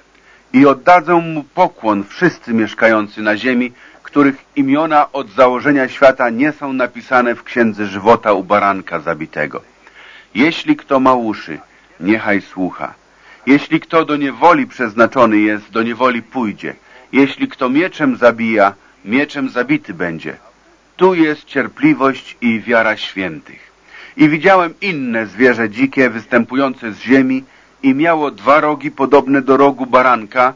I oddadzą mu pokłon wszyscy mieszkający na ziemi, których imiona od założenia świata nie są napisane w księdze żywota u baranka zabitego. Jeśli kto ma uszy, niechaj słucha. Jeśli kto do niewoli przeznaczony jest, do niewoli pójdzie. Jeśli kto mieczem zabija, mieczem zabity będzie. Tu jest cierpliwość i wiara świętych. I widziałem inne zwierzę dzikie występujące z ziemi i miało dwa rogi podobne do rogu baranka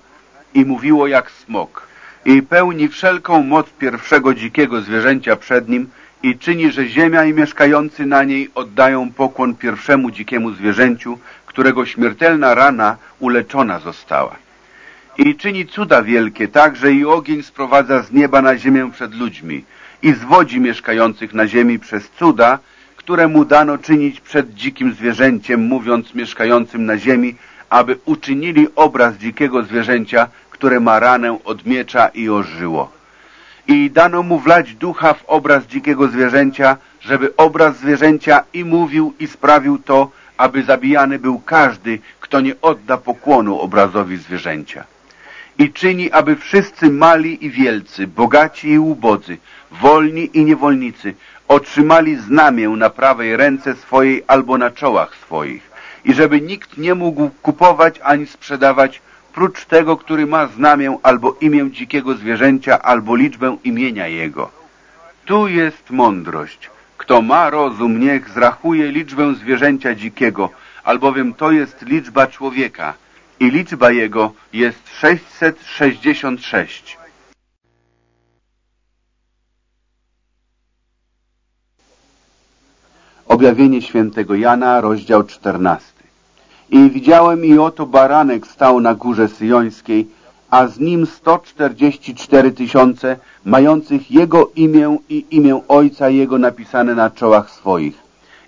i mówiło jak smok. I pełni wszelką moc pierwszego dzikiego zwierzęcia przed nim i czyni, że ziemia i mieszkający na niej oddają pokłon pierwszemu dzikiemu zwierzęciu, którego śmiertelna rana uleczona została. I czyni cuda wielkie, tak, że i ogień sprowadza z nieba na ziemię przed ludźmi i zwodzi mieszkających na ziemi przez cuda, które mu dano czynić przed dzikim zwierzęciem, mówiąc mieszkającym na ziemi, aby uczynili obraz dzikiego zwierzęcia, które ma ranę od miecza i ożyło. I dano mu wlać ducha w obraz dzikiego zwierzęcia, żeby obraz zwierzęcia i mówił i sprawił to, aby zabijany był każdy, kto nie odda pokłonu obrazowi zwierzęcia. I czyni, aby wszyscy mali i wielcy, bogaci i ubodzy, wolni i niewolnicy, otrzymali znamię na prawej ręce swojej albo na czołach swoich i żeby nikt nie mógł kupować ani sprzedawać prócz tego, który ma znamię albo imię dzikiego zwierzęcia albo liczbę imienia jego. Tu jest mądrość. Kto ma rozum, niech zrachuje liczbę zwierzęcia dzikiego, albowiem to jest liczba człowieka i liczba jego jest 666. Objawienie świętego Jana, rozdział 14. I widziałem i oto baranek stał na górze syjońskiej, a z nim 144 tysiące, mających jego imię i imię Ojca Jego napisane na czołach swoich.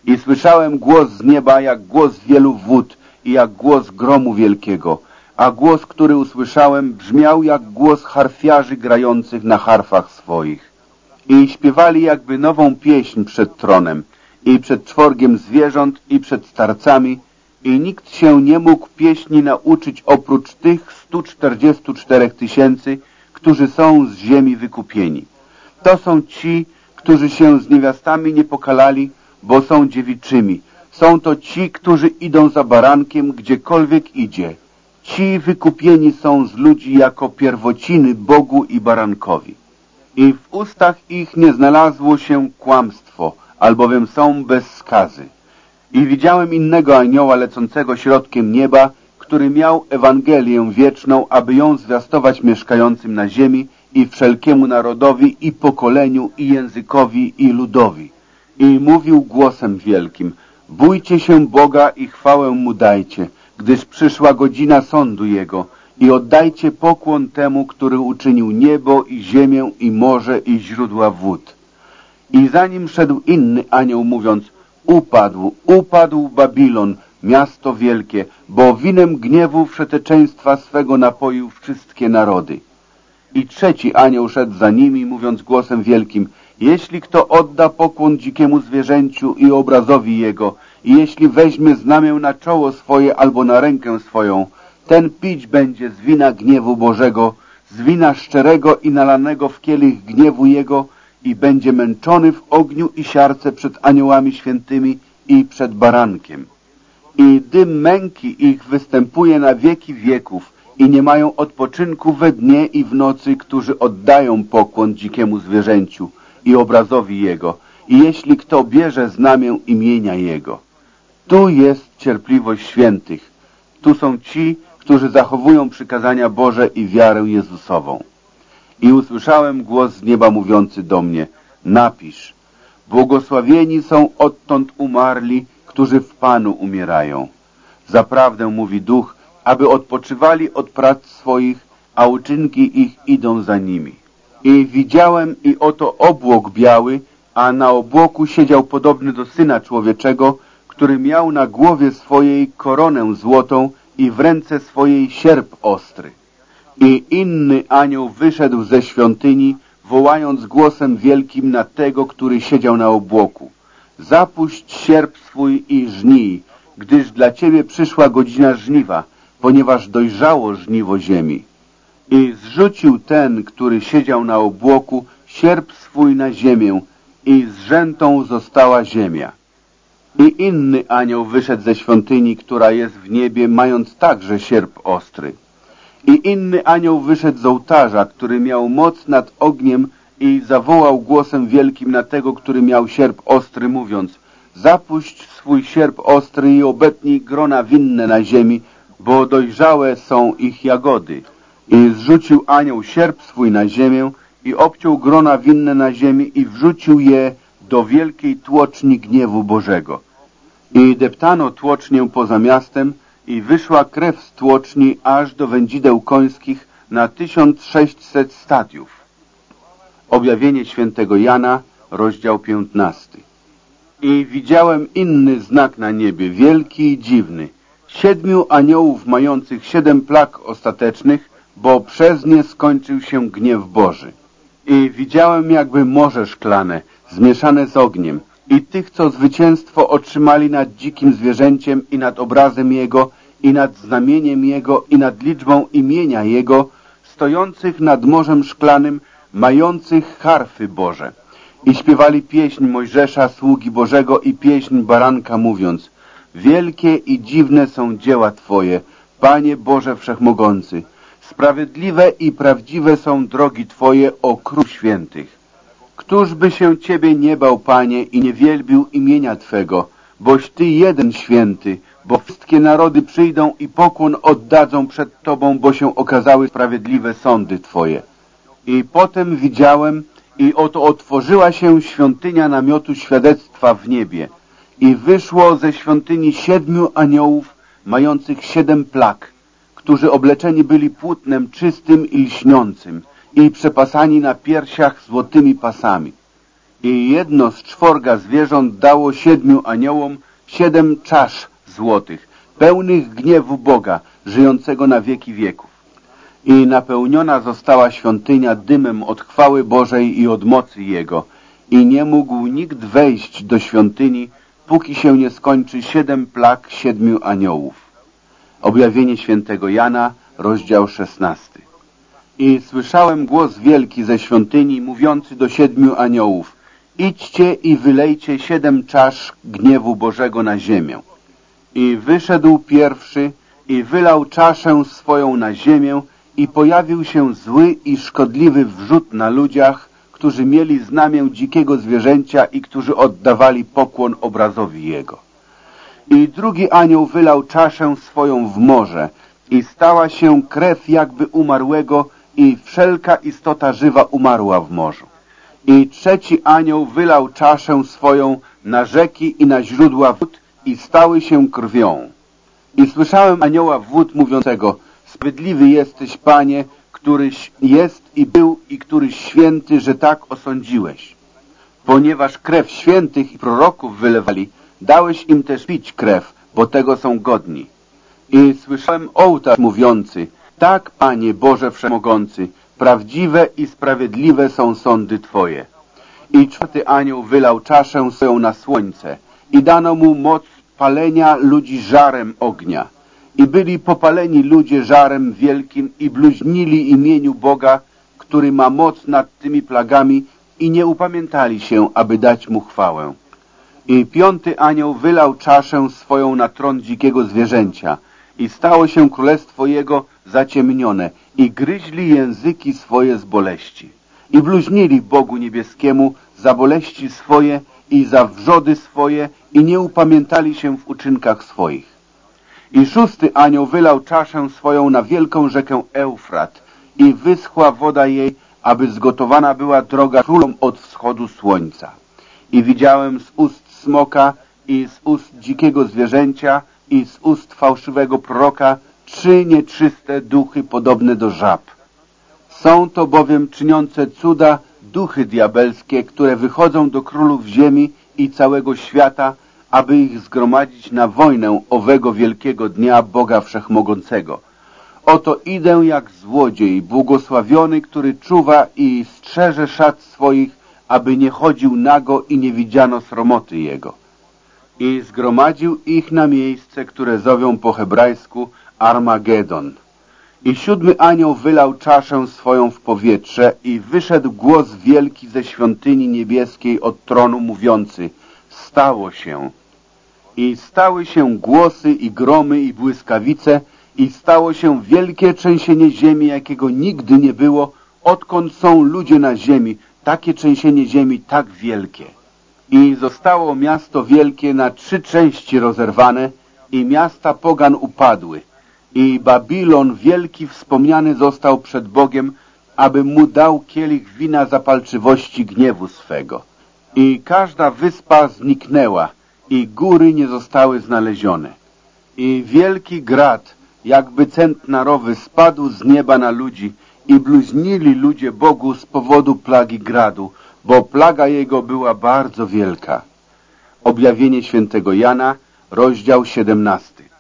I słyszałem głos z nieba jak głos wielu wód i jak głos gromu wielkiego, a głos, który usłyszałem, brzmiał jak głos harfiarzy grających na harfach swoich. I śpiewali jakby nową pieśń przed tronem, i przed czworgiem zwierząt, i przed starcami, i nikt się nie mógł pieśni nauczyć oprócz tych 144 tysięcy, którzy są z ziemi wykupieni. To są ci, którzy się z niewiastami nie pokalali, bo są dziewiczymi. Są to ci, którzy idą za barankiem, gdziekolwiek idzie. Ci wykupieni są z ludzi jako pierwociny Bogu i barankowi. I w ustach ich nie znalazło się kłamstwo, albowiem są bez skazy. I widziałem innego anioła lecącego środkiem nieba, który miał Ewangelię wieczną, aby ją zwiastować mieszkającym na ziemi i wszelkiemu narodowi i pokoleniu i językowi i ludowi. I mówił głosem wielkim, bójcie się Boga i chwałę Mu dajcie, gdyż przyszła godzina sądu Jego i oddajcie pokłon temu, który uczynił niebo i ziemię i morze i źródła wód. I za nim szedł inny anioł mówiąc, upadł, upadł Babilon, miasto wielkie, bo winem gniewu wszeteczeństwa swego napoił wszystkie narody. I trzeci anioł szedł za nimi, mówiąc głosem wielkim, jeśli kto odda pokłon dzikiemu zwierzęciu i obrazowi jego, i jeśli weźmie znamię na czoło swoje albo na rękę swoją, ten pić będzie z wina gniewu Bożego, z wina szczerego i nalanego w kielich gniewu Jego i będzie męczony w ogniu i siarce przed aniołami świętymi i przed barankiem i dym męki ich występuje na wieki wieków i nie mają odpoczynku we dnie i w nocy, którzy oddają pokłon dzikiemu zwierzęciu i obrazowi jego i jeśli kto bierze znamię imienia jego. Tu jest cierpliwość świętych. Tu są ci, którzy zachowują przykazania Boże i wiarę Jezusową. I usłyszałem głos z nieba mówiący do mnie, napisz, błogosławieni są odtąd umarli, którzy w Panu umierają. Zaprawdę mówi Duch, aby odpoczywali od prac swoich, a uczynki ich idą za nimi. I widziałem i oto obłok biały a na obłoku siedział podobny do Syna Człowieczego, który miał na głowie swojej koronę złotą i w ręce swojej sierp ostry. I inny anioł wyszedł ze świątyni, wołając głosem wielkim na tego, który siedział na obłoku. Zapuść sierp swój i żnij, gdyż dla ciebie przyszła godzina żniwa, ponieważ dojrzało żniwo ziemi. I zrzucił ten, który siedział na obłoku, sierp swój na ziemię i zrzętą została ziemia. I inny anioł wyszedł ze świątyni, która jest w niebie, mając także sierp ostry. I inny anioł wyszedł z ołtarza, który miał moc nad ogniem i zawołał głosem wielkim na tego, który miał sierp ostry, mówiąc Zapuść swój sierp ostry i obetnij grona winne na ziemi, bo dojrzałe są ich jagody. I zrzucił anioł sierp swój na ziemię i obciął grona winne na ziemi i wrzucił je do wielkiej tłoczni gniewu Bożego. I deptano tłocznię poza miastem i wyszła krew z tłoczni aż do wędzideł końskich na 1600 stadiów. Objawienie świętego Jana, rozdział 15. I widziałem inny znak na niebie, wielki i dziwny, siedmiu aniołów mających siedem plag ostatecznych, bo przez nie skończył się gniew Boży. I widziałem jakby morze szklane, zmieszane z ogniem, i tych, co zwycięstwo otrzymali nad dzikim zwierzęciem i nad obrazem jego, i nad znamieniem jego, i nad liczbą imienia jego, stojących nad morzem szklanym, mających harfy Boże. I śpiewali pieśń Mojżesza, sługi Bożego i pieśń Baranka, mówiąc Wielkie i dziwne są dzieła Twoje, Panie Boże Wszechmogący. Sprawiedliwe i prawdziwe są drogi Twoje, o Król Świętych. Któż by się Ciebie nie bał, Panie, i nie wielbił imienia Twego, boś Ty jeden święty, bo wszystkie narody przyjdą i pokłon oddadzą przed Tobą, bo się okazały sprawiedliwe sądy Twoje. I potem widziałem, i oto otworzyła się świątynia namiotu świadectwa w niebie. I wyszło ze świątyni siedmiu aniołów, mających siedem plag, którzy obleczeni byli płótnem czystym i lśniącym i przepasani na piersiach złotymi pasami. I jedno z czworga zwierząt dało siedmiu aniołom siedem czasz złotych, pełnych gniewu Boga, żyjącego na wieki wieków. I napełniona została świątynia dymem od chwały Bożej i od mocy Jego. I nie mógł nikt wejść do świątyni, póki się nie skończy siedem plag siedmiu aniołów. Objawienie świętego Jana, rozdział szesnasty. I słyszałem głos wielki ze świątyni, mówiący do siedmiu aniołów, idźcie i wylejcie siedem czasz gniewu Bożego na ziemię. I wyszedł pierwszy i wylał czaszę swoją na ziemię i pojawił się zły i szkodliwy wrzut na ludziach, którzy mieli znamię dzikiego zwierzęcia i którzy oddawali pokłon obrazowi jego. I drugi anioł wylał czaszę swoją w morze i stała się krew jakby umarłego i wszelka istota żywa umarła w morzu. I trzeci anioł wylał czaszę swoją na rzeki i na źródła wód i stały się krwią. I słyszałem anioła wód mówiącego, sprawiedliwy jesteś, Panie, któryś jest i był i któryś święty, że tak osądziłeś. Ponieważ krew świętych i proroków wylewali, dałeś im też pić krew, bo tego są godni. I słyszałem ołtarz mówiący, tak, Panie Boże Wszechmogący, prawdziwe i sprawiedliwe są sądy Twoje. I czwarty anioł wylał czaszę swoją na słońce i dano mu moc palenia ludzi żarem ognia. I byli popaleni ludzie żarem wielkim i bluźnili imieniu Boga, który ma moc nad tymi plagami i nie upamiętali się, aby dać mu chwałę. I piąty anioł wylał czaszę swoją na tron dzikiego zwierzęcia i stało się królestwo jego zaciemnione i gryźli języki swoje z boleści. I bluźnili Bogu niebieskiemu za boleści swoje i za wrzody swoje i nie upamiętali się w uczynkach swoich. I szósty anioł wylał czaszę swoją na wielką rzekę Eufrat i wyschła woda jej, aby zgotowana była droga królom od wschodu słońca. I widziałem z ust smoka i z ust dzikiego zwierzęcia i z ust fałszywego proroka trzy nieczyste duchy podobne do żab. Są to bowiem czyniące cuda duchy diabelskie, które wychodzą do królów ziemi i całego świata, aby ich zgromadzić na wojnę owego wielkiego dnia Boga Wszechmogącego. Oto idę jak złodziej, błogosławiony, który czuwa i strzeże szat swoich, aby nie chodził nago i nie widziano sromoty jego. I zgromadził ich na miejsce, które zowią po hebrajsku Armagedon. I siódmy anioł wylał czaszę swoją w powietrze i wyszedł głos wielki ze świątyni niebieskiej od tronu mówiący Stało się. I stały się głosy i gromy i błyskawice i stało się wielkie trzęsienie ziemi, jakiego nigdy nie było, odkąd są ludzie na ziemi, takie trzęsienie ziemi tak wielkie. I zostało miasto wielkie na trzy części rozerwane i miasta pogan upadły i Babilon wielki wspomniany został przed Bogiem, aby mu dał kielich wina zapalczywości gniewu swego. I każda wyspa zniknęła i góry nie zostały znalezione. I wielki grad, jakby centnarowy, spadł z nieba na ludzi i bluźnili ludzie Bogu z powodu plagi gradu, bo plaga jego była bardzo wielka. Objawienie świętego Jana, rozdział 17.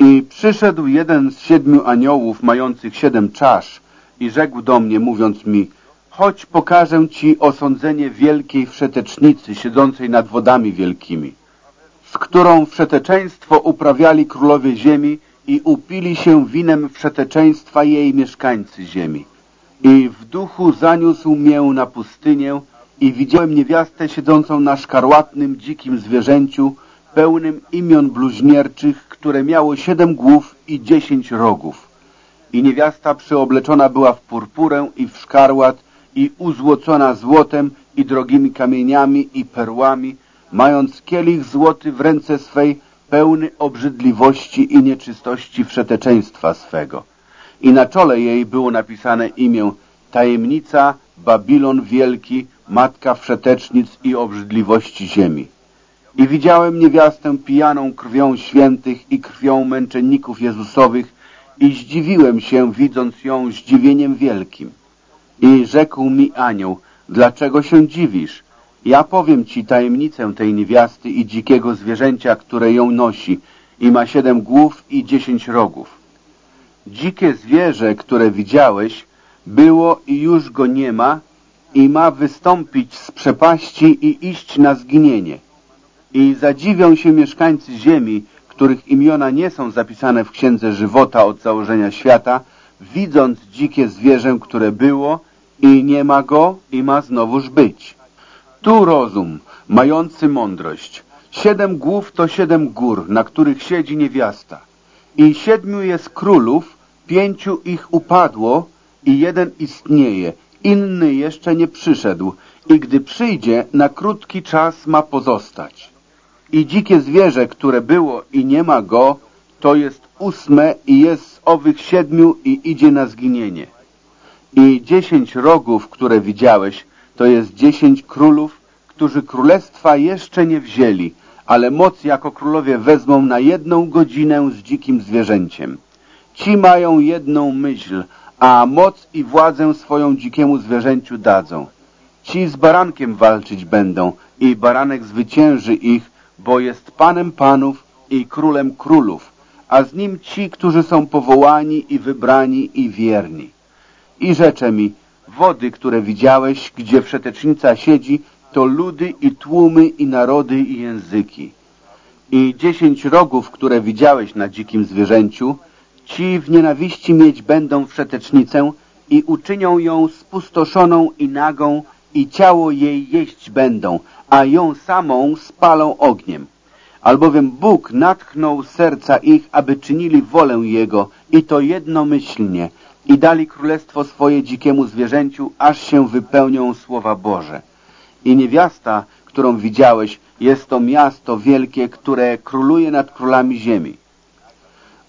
I przyszedł jeden z siedmiu aniołów mających siedem czasz i rzekł do mnie, mówiąc mi, chodź pokażę ci osądzenie wielkiej wszetecznicy siedzącej nad wodami wielkimi, z którą wszeteczeństwo uprawiali królowie ziemi i upili się winem wszeteczeństwa jej mieszkańcy ziemi. I w duchu zaniósł mię na pustynię i widziałem niewiastę siedzącą na szkarłatnym, dzikim zwierzęciu, pełnym imion bluźnierczych, które miało siedem głów i dziesięć rogów. I niewiasta przyobleczona była w purpurę i w szkarłat i uzłocona złotem i drogimi kamieniami i perłami, mając kielich złoty w ręce swej, pełny obrzydliwości i nieczystości wszeteczeństwa swego. I na czole jej było napisane imię Tajemnica Babilon Wielki, Matka Wszetecznic i Obrzydliwości Ziemi. I widziałem niewiastę pijaną krwią świętych i krwią męczenników Jezusowych i zdziwiłem się, widząc ją zdziwieniem wielkim. I rzekł mi anioł, dlaczego się dziwisz? Ja powiem ci tajemnicę tej niewiasty i dzikiego zwierzęcia, które ją nosi i ma siedem głów i dziesięć rogów. Dzikie zwierzę, które widziałeś, było i już go nie ma i ma wystąpić z przepaści i iść na zginienie – i zadziwią się mieszkańcy ziemi, których imiona nie są zapisane w Księdze Żywota od założenia świata, widząc dzikie zwierzę, które było i nie ma go i ma znowuż być. Tu rozum, mający mądrość. Siedem głów to siedem gór, na których siedzi niewiasta. I siedmiu jest królów, pięciu ich upadło i jeden istnieje, inny jeszcze nie przyszedł i gdy przyjdzie, na krótki czas ma pozostać. I dzikie zwierzę, które było i nie ma go, to jest ósme i jest z owych siedmiu i idzie na zginienie. I dziesięć rogów, które widziałeś, to jest dziesięć królów, którzy królestwa jeszcze nie wzięli, ale moc jako królowie wezmą na jedną godzinę z dzikim zwierzęciem. Ci mają jedną myśl, a moc i władzę swoją dzikiemu zwierzęciu dadzą. Ci z barankiem walczyć będą i baranek zwycięży ich, bo jest Panem Panów i Królem Królów, a z Nim ci, którzy są powołani i wybrani i wierni. I rzecze mi, wody, które widziałeś, gdzie wszetecznica siedzi, to ludy i tłumy i narody i języki. I dziesięć rogów, które widziałeś na dzikim zwierzęciu, ci w nienawiści mieć będą wszetecznicę i uczynią ją spustoszoną i nagą i ciało jej jeść będą, a ją samą spalą ogniem. Albowiem Bóg natchnął serca ich, aby czynili wolę Jego i to jednomyślnie i dali królestwo swoje dzikiemu zwierzęciu, aż się wypełnią słowa Boże. I niewiasta, którą widziałeś, jest to miasto wielkie, które króluje nad królami ziemi.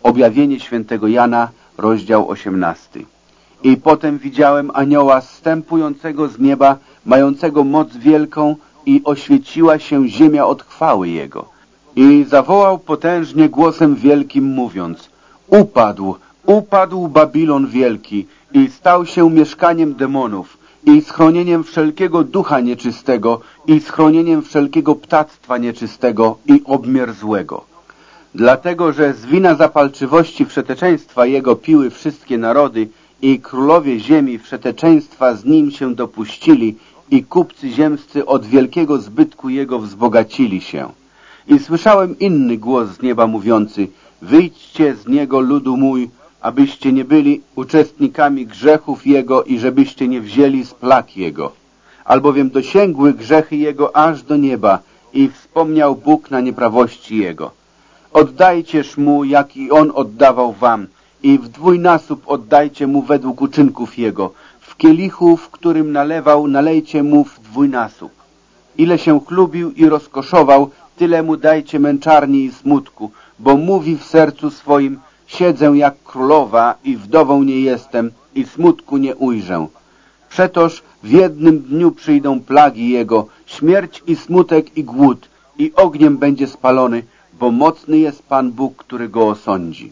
Objawienie świętego Jana, rozdział 18. I potem widziałem anioła zstępującego z nieba, mającego moc wielką, i oświeciła się ziemia od chwały Jego. I zawołał potężnie głosem wielkim, mówiąc, upadł, upadł Babilon wielki i stał się mieszkaniem demonów i schronieniem wszelkiego ducha nieczystego i schronieniem wszelkiego ptactwa nieczystego i obmierzłego. Dlatego, że z wina zapalczywości wszeteczeństwa jego piły wszystkie narody i królowie ziemi wszeteczeństwa z nim się dopuścili i kupcy ziemscy od wielkiego zbytku jego wzbogacili się. I słyszałem inny głos z nieba mówiący, wyjdźcie z niego ludu mój, abyście nie byli uczestnikami grzechów Jego i żebyście nie wzięli z plag Jego. Albowiem dosięgły grzechy Jego aż do nieba i wspomniał Bóg na nieprawości Jego. Oddajcież Mu, jak i On oddawał wam i w dwójnasób oddajcie Mu według uczynków Jego. W kielichu, w którym nalewał, nalejcie Mu w dwójnasób. Ile się chlubił i rozkoszował, tyle Mu dajcie męczarni i smutku, bo mówi w sercu swoim, Siedzę jak królowa i wdową nie jestem i smutku nie ujrzę. Przetoż w jednym dniu przyjdą plagi Jego, śmierć i smutek i głód i ogniem będzie spalony, bo mocny jest Pan Bóg, który go osądzi.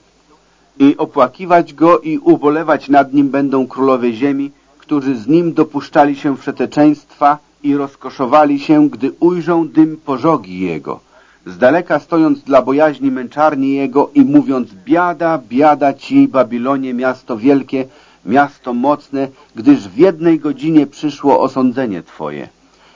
I opłakiwać go i ubolewać nad nim będą królowie ziemi, którzy z nim dopuszczali się wszeteczeństwa i rozkoszowali się, gdy ujrzą dym pożogi jego z daleka stojąc dla bojaźni męczarni jego i mówiąc biada, biada ci, Babilonie, miasto wielkie, miasto mocne, gdyż w jednej godzinie przyszło osądzenie twoje.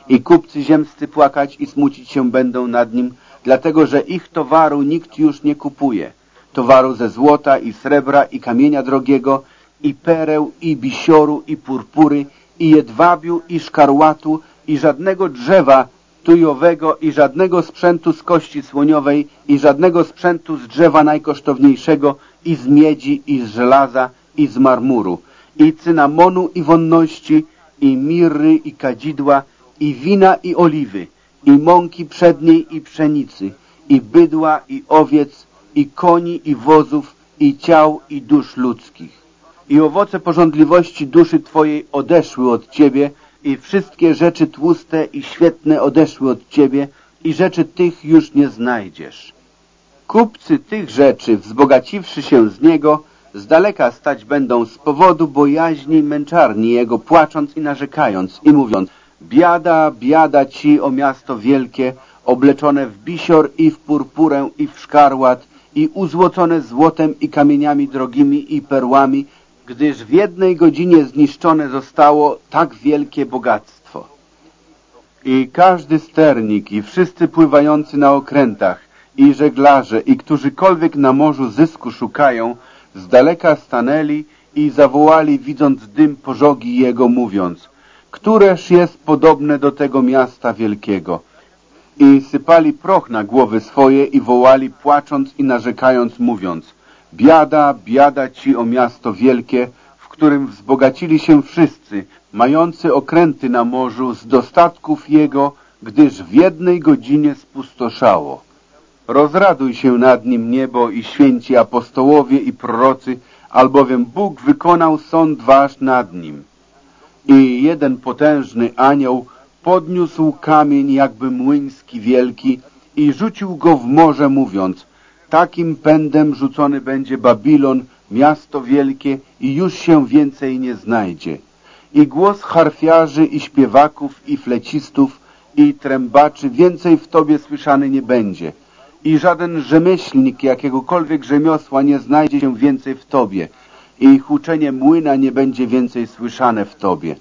I kupcy ziemscy płakać i smucić się będą nad nim, dlatego że ich towaru nikt już nie kupuje. Towaru ze złota i srebra i kamienia drogiego, i pereł, i bisioru, i purpury, i jedwabiu, i szkarłatu, i żadnego drzewa tujowego i żadnego sprzętu z kości słoniowej i żadnego sprzętu z drzewa najkosztowniejszego i z miedzi i z żelaza i z marmuru i cynamonu i wonności i mirry i kadzidła i wina i oliwy i mąki przedniej i pszenicy i bydła i owiec i koni i wozów i ciał i dusz ludzkich. I owoce porządliwości duszy Twojej odeszły od Ciebie, i wszystkie rzeczy tłuste i świetne odeszły od ciebie i rzeczy tych już nie znajdziesz. Kupcy tych rzeczy, wzbogaciwszy się z niego, z daleka stać będą z powodu bojaźni męczarni jego, płacząc i narzekając i mówiąc Biada, biada ci, o miasto wielkie, obleczone w bisior i w purpurę i w szkarłat i uzłocone złotem i kamieniami drogimi i perłami gdyż w jednej godzinie zniszczone zostało tak wielkie bogactwo. I każdy sternik, i wszyscy pływający na okrętach, i żeglarze, i którzykolwiek na morzu zysku szukają, z daleka stanęli i zawołali, widząc dym pożogi jego, mówiąc, któreż jest podobne do tego miasta wielkiego. I sypali proch na głowy swoje i wołali, płacząc i narzekając, mówiąc, Biada, biada ci o miasto wielkie, w którym wzbogacili się wszyscy, mający okręty na morzu z dostatków jego, gdyż w jednej godzinie spustoszało. Rozraduj się nad nim niebo i święci apostołowie i prorocy, albowiem Bóg wykonał sąd wasz nad nim. I jeden potężny anioł podniósł kamień jakby młyński wielki i rzucił go w morze, mówiąc – Takim pędem rzucony będzie Babilon, miasto wielkie i już się więcej nie znajdzie. I głos harfiarzy i śpiewaków i flecistów i trębaczy więcej w Tobie słyszany nie będzie. I żaden rzemieślnik jakiegokolwiek rzemiosła nie znajdzie się więcej w Tobie. I huczenie młyna nie będzie więcej słyszane w Tobie.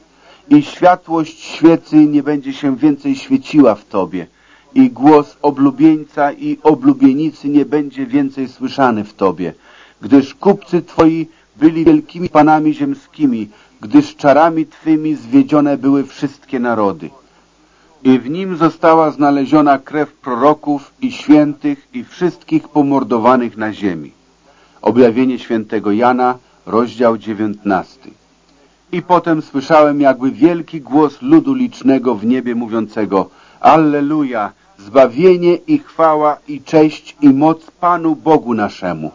I światłość świecy nie będzie się więcej świeciła w Tobie i głos oblubieńca i oblubienicy nie będzie więcej słyszany w Tobie, gdyż kupcy Twoi byli wielkimi panami ziemskimi, gdyż czarami Twymi zwiedzione były wszystkie narody. I w nim została znaleziona krew proroków i świętych i wszystkich pomordowanych na ziemi. Objawienie świętego Jana, rozdział dziewiętnasty. I potem słyszałem jakby wielki głos ludu licznego w niebie mówiącego Alleluja! zbawienie i chwała i cześć i moc Panu Bogu naszemu,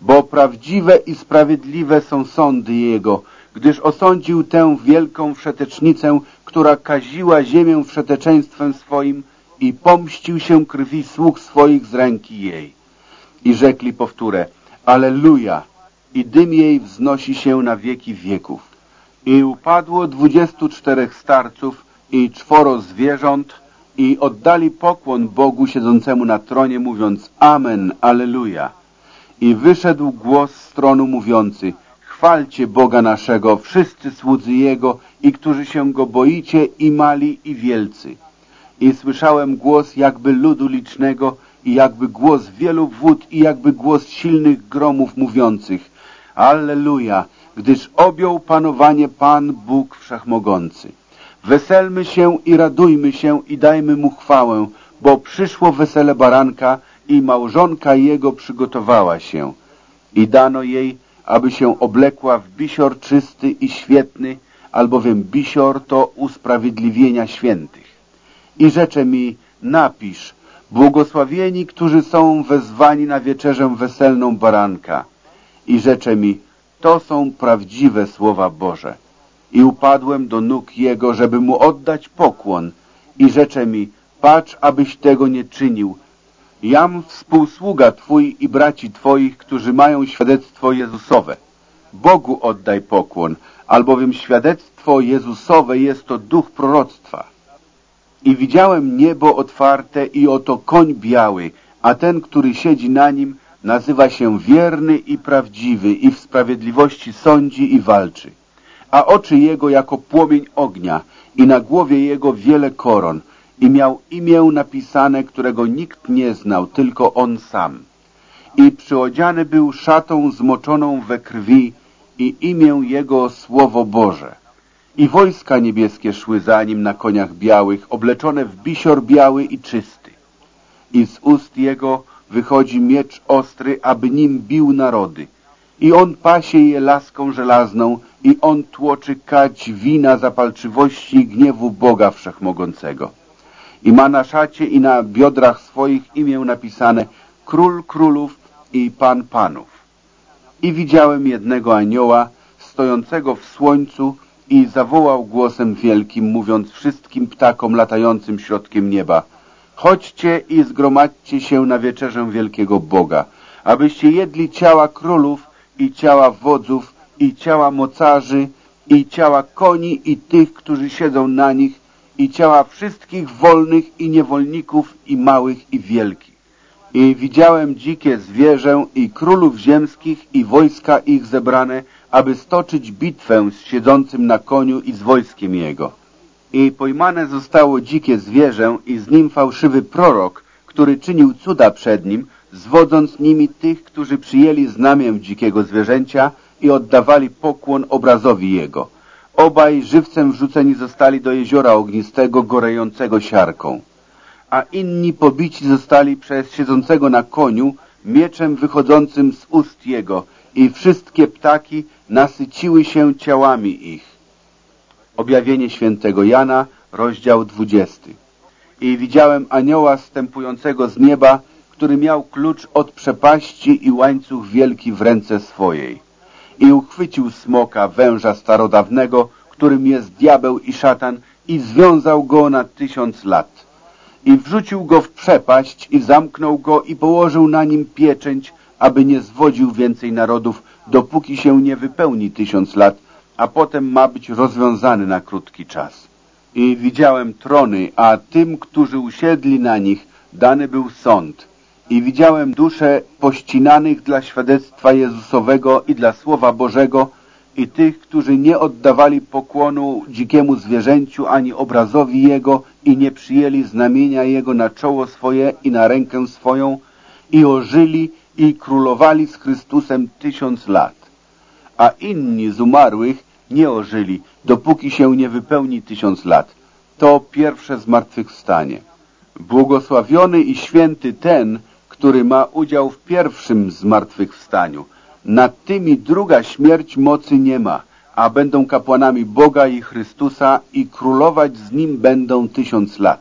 bo prawdziwe i sprawiedliwe są sądy Jego, gdyż osądził tę wielką wszetecznicę, która kaziła ziemię wszeteczeństwem swoim i pomścił się krwi sług swoich z ręki jej. I rzekli powtórę, Aleluja! I dym jej wznosi się na wieki wieków. I upadło dwudziestu czterech starców i czworo zwierząt i oddali pokłon Bogu siedzącemu na tronie, mówiąc Amen, Alleluja. I wyszedł głos z tronu mówiący Chwalcie Boga naszego, wszyscy słudzy Jego i którzy się Go boicie, i mali, i wielcy. I słyszałem głos jakby ludu licznego, i jakby głos wielu wód, i jakby głos silnych gromów mówiących Alleluja, gdyż objął panowanie Pan Bóg Wszechmogący. Weselmy się i radujmy się i dajmy Mu chwałę, bo przyszło wesele baranka i małżonka jego przygotowała się. I dano jej, aby się oblekła w bisior czysty i świetny, albowiem bisior to usprawiedliwienia świętych. I rzecze mi, napisz, błogosławieni, którzy są wezwani na wieczerzę weselną baranka. I rzecze mi, to są prawdziwe słowa Boże. I upadłem do nóg Jego, żeby Mu oddać pokłon. I rzecze mi, patrz, abyś tego nie czynił. Jam współsługa Twój i braci Twoich, którzy mają świadectwo Jezusowe. Bogu oddaj pokłon, albowiem świadectwo Jezusowe jest to duch proroctwa. I widziałem niebo otwarte i oto koń biały, a ten, który siedzi na nim, nazywa się wierny i prawdziwy i w sprawiedliwości sądzi i walczy. A oczy jego jako płomień ognia i na głowie jego wiele koron i miał imię napisane, którego nikt nie znał, tylko on sam. I przyodziany był szatą zmoczoną we krwi i imię jego Słowo Boże. I wojska niebieskie szły za nim na koniach białych, obleczone w bisior biały i czysty. I z ust jego wychodzi miecz ostry, aby nim bił narody. I on pasie je laską żelazną i on tłoczy kać wina zapalczywości i gniewu Boga Wszechmogącego. I ma na szacie i na biodrach swoich imię napisane Król Królów i Pan Panów. I widziałem jednego anioła stojącego w słońcu i zawołał głosem wielkim, mówiąc wszystkim ptakom latającym środkiem nieba – Chodźcie i zgromadźcie się na wieczerzę wielkiego Boga, abyście jedli ciała królów i ciała wodzów i ciała mocarzy i ciała koni i tych, którzy siedzą na nich i ciała wszystkich wolnych i niewolników i małych i wielkich. I widziałem dzikie zwierzę i królów ziemskich i wojska ich zebrane, aby stoczyć bitwę z siedzącym na koniu i z wojskiem jego i pojmane zostało dzikie zwierzę i z nim fałszywy prorok, który czynił cuda przed nim, zwodząc nimi tych, którzy przyjęli znamię dzikiego zwierzęcia i oddawali pokłon obrazowi jego. Obaj żywcem wrzuceni zostali do jeziora ognistego, gorejącego siarką. A inni pobici zostali przez siedzącego na koniu mieczem wychodzącym z ust jego i wszystkie ptaki nasyciły się ciałami ich. Objawienie świętego Jana, rozdział 20. I widziałem anioła stępującego z nieba, który miał klucz od przepaści i łańcuch wielki w ręce swojej. I uchwycił smoka, węża starodawnego, którym jest diabeł i szatan, i związał go na tysiąc lat. I wrzucił go w przepaść i zamknął go i położył na nim pieczęć, aby nie zwodził więcej narodów, dopóki się nie wypełni tysiąc lat, a potem ma być rozwiązany na krótki czas. I widziałem trony, a tym, którzy usiedli na nich, dany był sąd. I widziałem dusze pościnanych dla świadectwa Jezusowego i dla Słowa Bożego i tych, którzy nie oddawali pokłonu dzikiemu zwierzęciu ani obrazowi Jego i nie przyjęli znamienia Jego na czoło swoje i na rękę swoją i ożyli i królowali z Chrystusem tysiąc lat. A inni z umarłych nie ożyli, dopóki się nie wypełni tysiąc lat. To pierwsze zmartwychwstanie. Błogosławiony i święty ten, który ma udział w pierwszym zmartwychwstaniu. Nad tymi druga śmierć mocy nie ma, a będą kapłanami Boga i Chrystusa i królować z Nim będą tysiąc lat.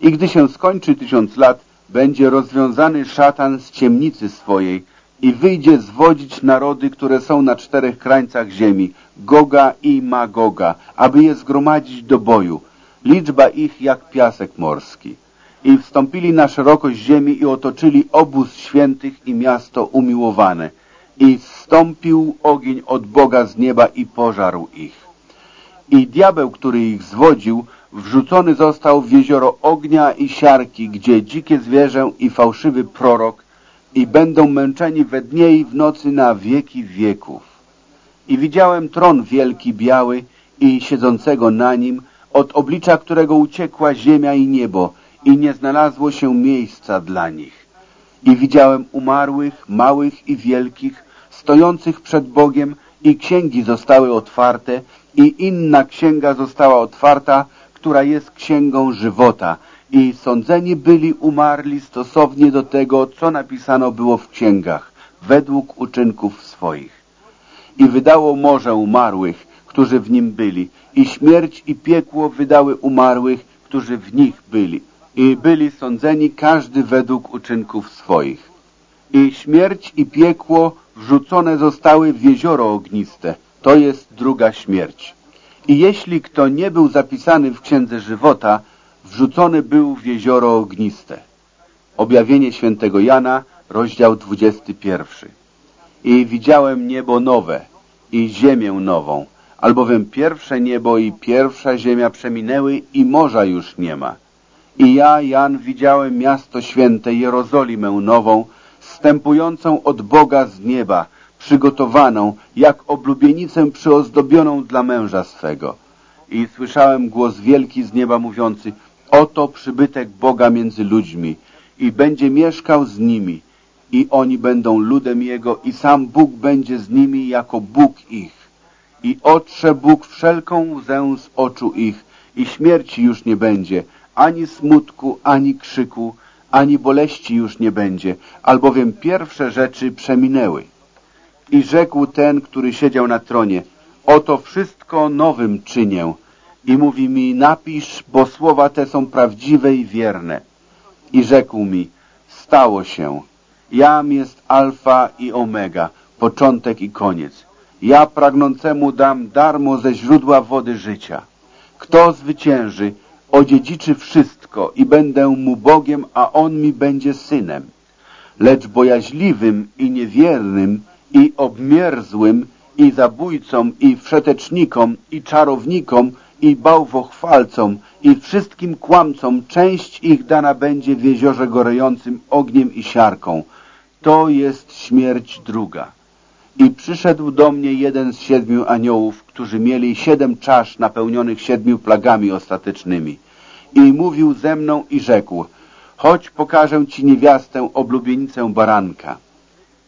I gdy się skończy tysiąc lat, będzie rozwiązany szatan z ciemnicy swojej, i wyjdzie zwodzić narody, które są na czterech krańcach ziemi, Goga i Magoga, aby je zgromadzić do boju. Liczba ich jak piasek morski. I wstąpili na szerokość ziemi i otoczyli obóz świętych i miasto umiłowane. I zstąpił ogień od Boga z nieba i pożarł ich. I diabeł, który ich zwodził, wrzucony został w jezioro ognia i siarki, gdzie dzikie zwierzę i fałszywy prorok i będą męczeni we dnie i w nocy na wieki wieków. I widziałem tron wielki biały i siedzącego na nim, od oblicza którego uciekła ziemia i niebo i nie znalazło się miejsca dla nich. I widziałem umarłych, małych i wielkich, stojących przed Bogiem i księgi zostały otwarte i inna księga została otwarta, która jest księgą żywota i sądzeni byli umarli stosownie do tego, co napisano było w księgach, według uczynków swoich. I wydało morze umarłych, którzy w nim byli, i śmierć i piekło wydały umarłych, którzy w nich byli, i byli sądzeni każdy według uczynków swoich. I śmierć i piekło wrzucone zostały w jezioro ogniste, to jest druga śmierć. I jeśli kto nie był zapisany w Księdze Żywota, wrzucony był w jezioro ogniste. Objawienie świętego Jana, rozdział 21. I widziałem niebo nowe i ziemię nową, albowiem pierwsze niebo i pierwsza ziemia przeminęły i morza już nie ma. I ja, Jan, widziałem miasto święte, Jerozolimę nową, wstępującą od Boga z nieba, przygotowaną, jak oblubienicę przyozdobioną dla męża swego. I słyszałem głos wielki z nieba mówiący, oto przybytek Boga między ludźmi i będzie mieszkał z nimi i oni będą ludem Jego i sam Bóg będzie z nimi jako Bóg ich. I otrze Bóg wszelką łzę z oczu ich i śmierci już nie będzie, ani smutku, ani krzyku, ani boleści już nie będzie, albowiem pierwsze rzeczy przeminęły. I rzekł ten, który siedział na tronie, oto wszystko nowym czynię. I mówi mi, napisz, bo słowa te są prawdziwe i wierne. I rzekł mi, stało się. Jam jest alfa i omega, początek i koniec. Ja pragnącemu dam darmo ze źródła wody życia. Kto zwycięży, odziedziczy wszystko i będę mu Bogiem, a on mi będzie synem. Lecz bojaźliwym i niewiernym i obmierzłym i zabójcom i wszetecznikom i czarownikom i bałwochwalcom i wszystkim kłamcom część ich dana będzie w jeziorze gorejącym ogniem i siarką. To jest śmierć druga. I przyszedł do mnie jeden z siedmiu aniołów, którzy mieli siedem czasz napełnionych siedmiu plagami ostatecznymi. I mówił ze mną i rzekł, chodź pokażę ci niewiastę, oblubienicę baranka.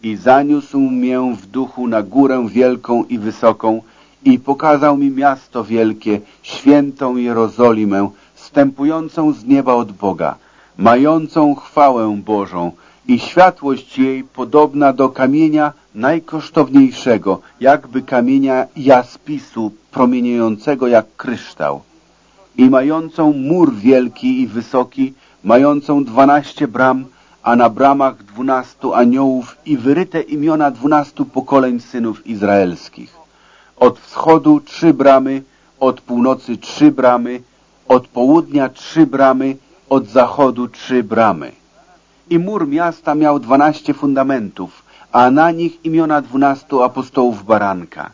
I zaniósł mię w duchu na górę wielką i wysoką i pokazał mi miasto wielkie, świętą Jerozolimę, wstępującą z nieba od Boga, mającą chwałę Bożą i światłość jej podobna do kamienia najkosztowniejszego, jakby kamienia jaspisu, promieniejącego jak kryształ i mającą mur wielki i wysoki, mającą dwanaście bram, a na bramach dwunastu aniołów i wyryte imiona dwunastu pokoleń synów izraelskich. Od wschodu trzy bramy, od północy trzy bramy, od południa trzy bramy, od zachodu trzy bramy. I mur miasta miał dwanaście fundamentów, a na nich imiona dwunastu apostołów baranka.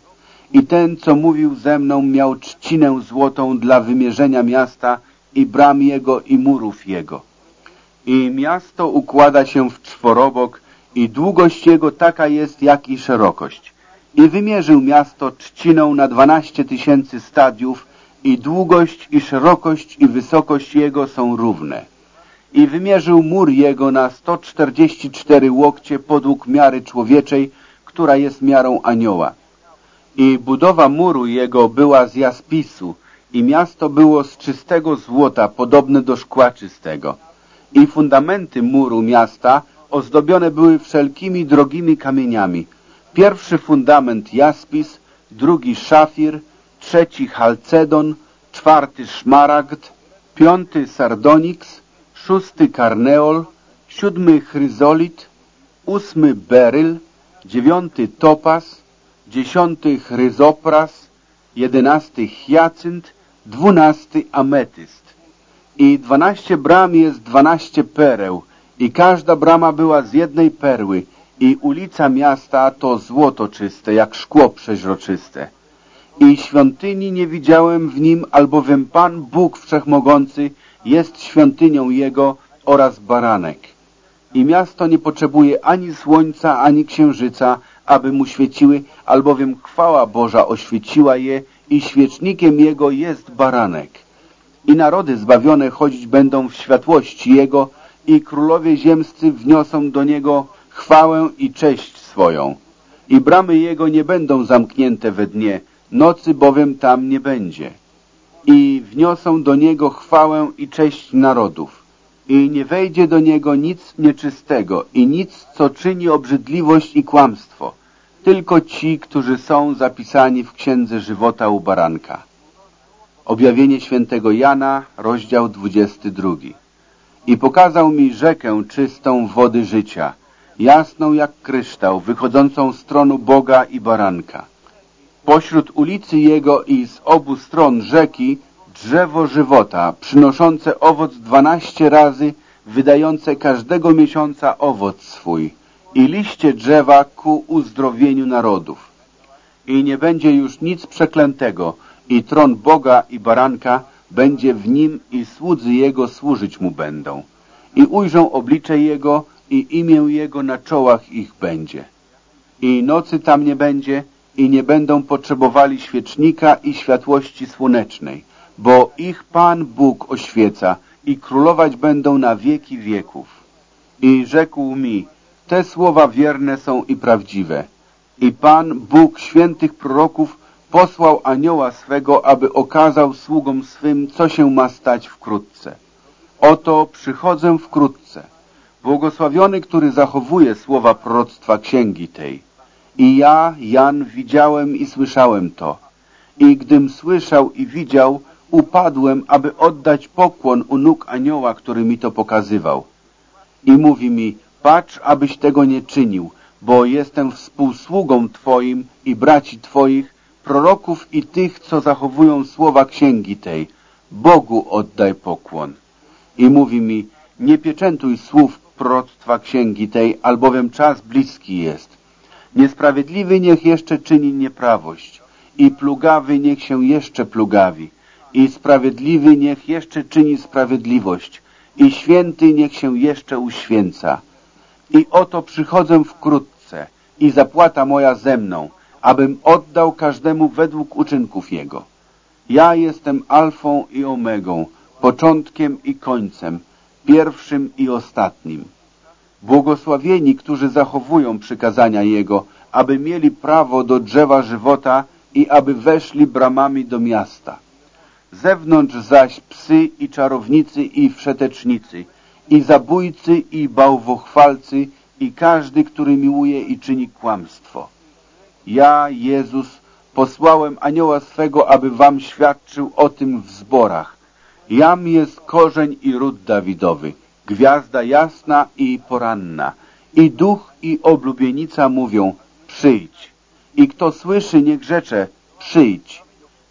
I ten, co mówił ze mną, miał trzcinę złotą dla wymierzenia miasta i bram jego i murów jego. I miasto układa się w czworobok i długość jego taka jest, jak i szerokość. I wymierzył miasto trzciną na dwanaście tysięcy stadiów i długość i szerokość i wysokość jego są równe. I wymierzył mur jego na sto czterdzieści cztery łokcie podług miary człowieczej, która jest miarą anioła i budowa muru jego była z jaspisu i miasto było z czystego złota, podobne do szkła czystego. I fundamenty muru miasta ozdobione były wszelkimi drogimi kamieniami. Pierwszy fundament jaspis, drugi szafir, trzeci halcedon, czwarty szmaragd, piąty sardoniks, szósty karneol, siódmy chryzolit, ósmy beryl, dziewiąty topas, dziesiąty chryzopras, jedenasty hiacynt, dwunasty ametyst. I dwanaście bram jest dwanaście pereł i każda brama była z jednej perły i ulica miasta to złoto czyste, jak szkło przeźroczyste. i świątyni nie widziałem w nim, albowiem Pan Bóg Wszechmogący jest świątynią Jego oraz baranek. I miasto nie potrzebuje ani słońca, ani księżyca, aby mu świeciły, albowiem chwała Boża oświeciła je i świecznikiem Jego jest baranek. I narody zbawione chodzić będą w światłości Jego i królowie ziemscy wniosą do Niego chwałę i cześć swoją. I bramy Jego nie będą zamknięte we dnie, nocy bowiem tam nie będzie. I wniosą do Niego chwałę i cześć narodów. I nie wejdzie do Niego nic nieczystego i nic, co czyni obrzydliwość i kłamstwo, tylko ci, którzy są zapisani w Księdze Żywota u Baranka. Objawienie świętego Jana, rozdział 22. I pokazał mi rzekę czystą wody życia, jasną jak kryształ, wychodzącą z tronu Boga i Baranka. Pośród ulicy jego i z obu stron rzeki drzewo żywota, przynoszące owoc dwanaście razy, wydające każdego miesiąca owoc swój i liście drzewa ku uzdrowieniu narodów. I nie będzie już nic przeklętego i tron Boga i baranka będzie w nim i słudzy Jego służyć Mu będą. I ujrzą oblicze Jego i imię Jego na czołach ich będzie. I nocy tam nie będzie i nie będą potrzebowali świecznika i światłości słonecznej, bo ich Pan Bóg oświeca i królować będą na wieki wieków. I rzekł mi, te słowa wierne są i prawdziwe. I Pan Bóg świętych proroków posłał anioła swego, aby okazał sługom swym, co się ma stać wkrótce. Oto przychodzę wkrótce. Błogosławiony, który zachowuje słowa proroctwa księgi tej. I ja, Jan, widziałem i słyszałem to. I gdym słyszał i widział, upadłem, aby oddać pokłon u nóg anioła, który mi to pokazywał. I mówi mi, patrz, abyś tego nie czynił, bo jestem współsługą Twoim i braci Twoich, proroków i tych, co zachowują słowa księgi tej. Bogu oddaj pokłon. I mówi mi, nie pieczętuj słów proroctwa księgi tej, albowiem czas bliski jest. Niesprawiedliwy niech jeszcze czyni nieprawość i plugawy niech się jeszcze plugawi i sprawiedliwy niech jeszcze czyni sprawiedliwość i święty niech się jeszcze uświęca. I oto przychodzę wkrótce i zapłata moja ze mną, abym oddał każdemu według uczynków jego. Ja jestem alfą i omegą, początkiem i końcem, pierwszym i ostatnim. Błogosławieni, którzy zachowują przykazania Jego, aby mieli prawo do drzewa żywota i aby weszli bramami do miasta. Zewnątrz zaś psy i czarownicy i wszetecznicy, i zabójcy i bałwochwalcy, i każdy, który miłuje i czyni kłamstwo. Ja, Jezus, posłałem anioła swego, aby wam świadczył o tym w zborach. Jam jest korzeń i ród Dawidowy, gwiazda jasna i poranna. I duch i oblubienica mówią, przyjdź. I kto słyszy, niech rzecze, przyjdź.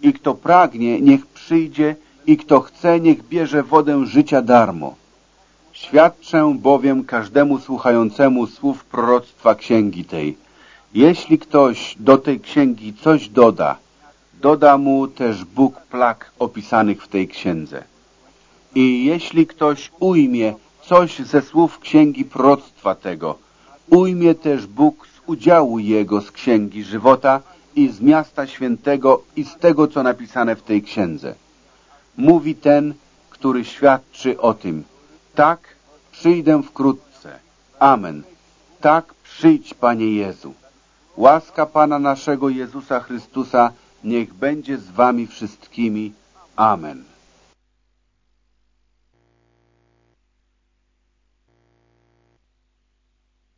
I kto pragnie, niech przyjdzie. I kto chce, niech bierze wodę życia darmo. Świadczę bowiem każdemu słuchającemu słów proroctwa księgi tej. Jeśli ktoś do tej księgi coś doda, doda mu też Bóg plag opisanych w tej księdze. I jeśli ktoś ujmie coś ze słów księgi proroctwa tego, ujmie też Bóg z udziału jego z księgi żywota i z miasta świętego i z tego, co napisane w tej księdze. Mówi ten, który świadczy o tym. Tak, przyjdę wkrótce. Amen. Tak, przyjdź, Panie Jezu. Łaska Pana naszego Jezusa Chrystusa niech będzie z wami wszystkimi. Amen.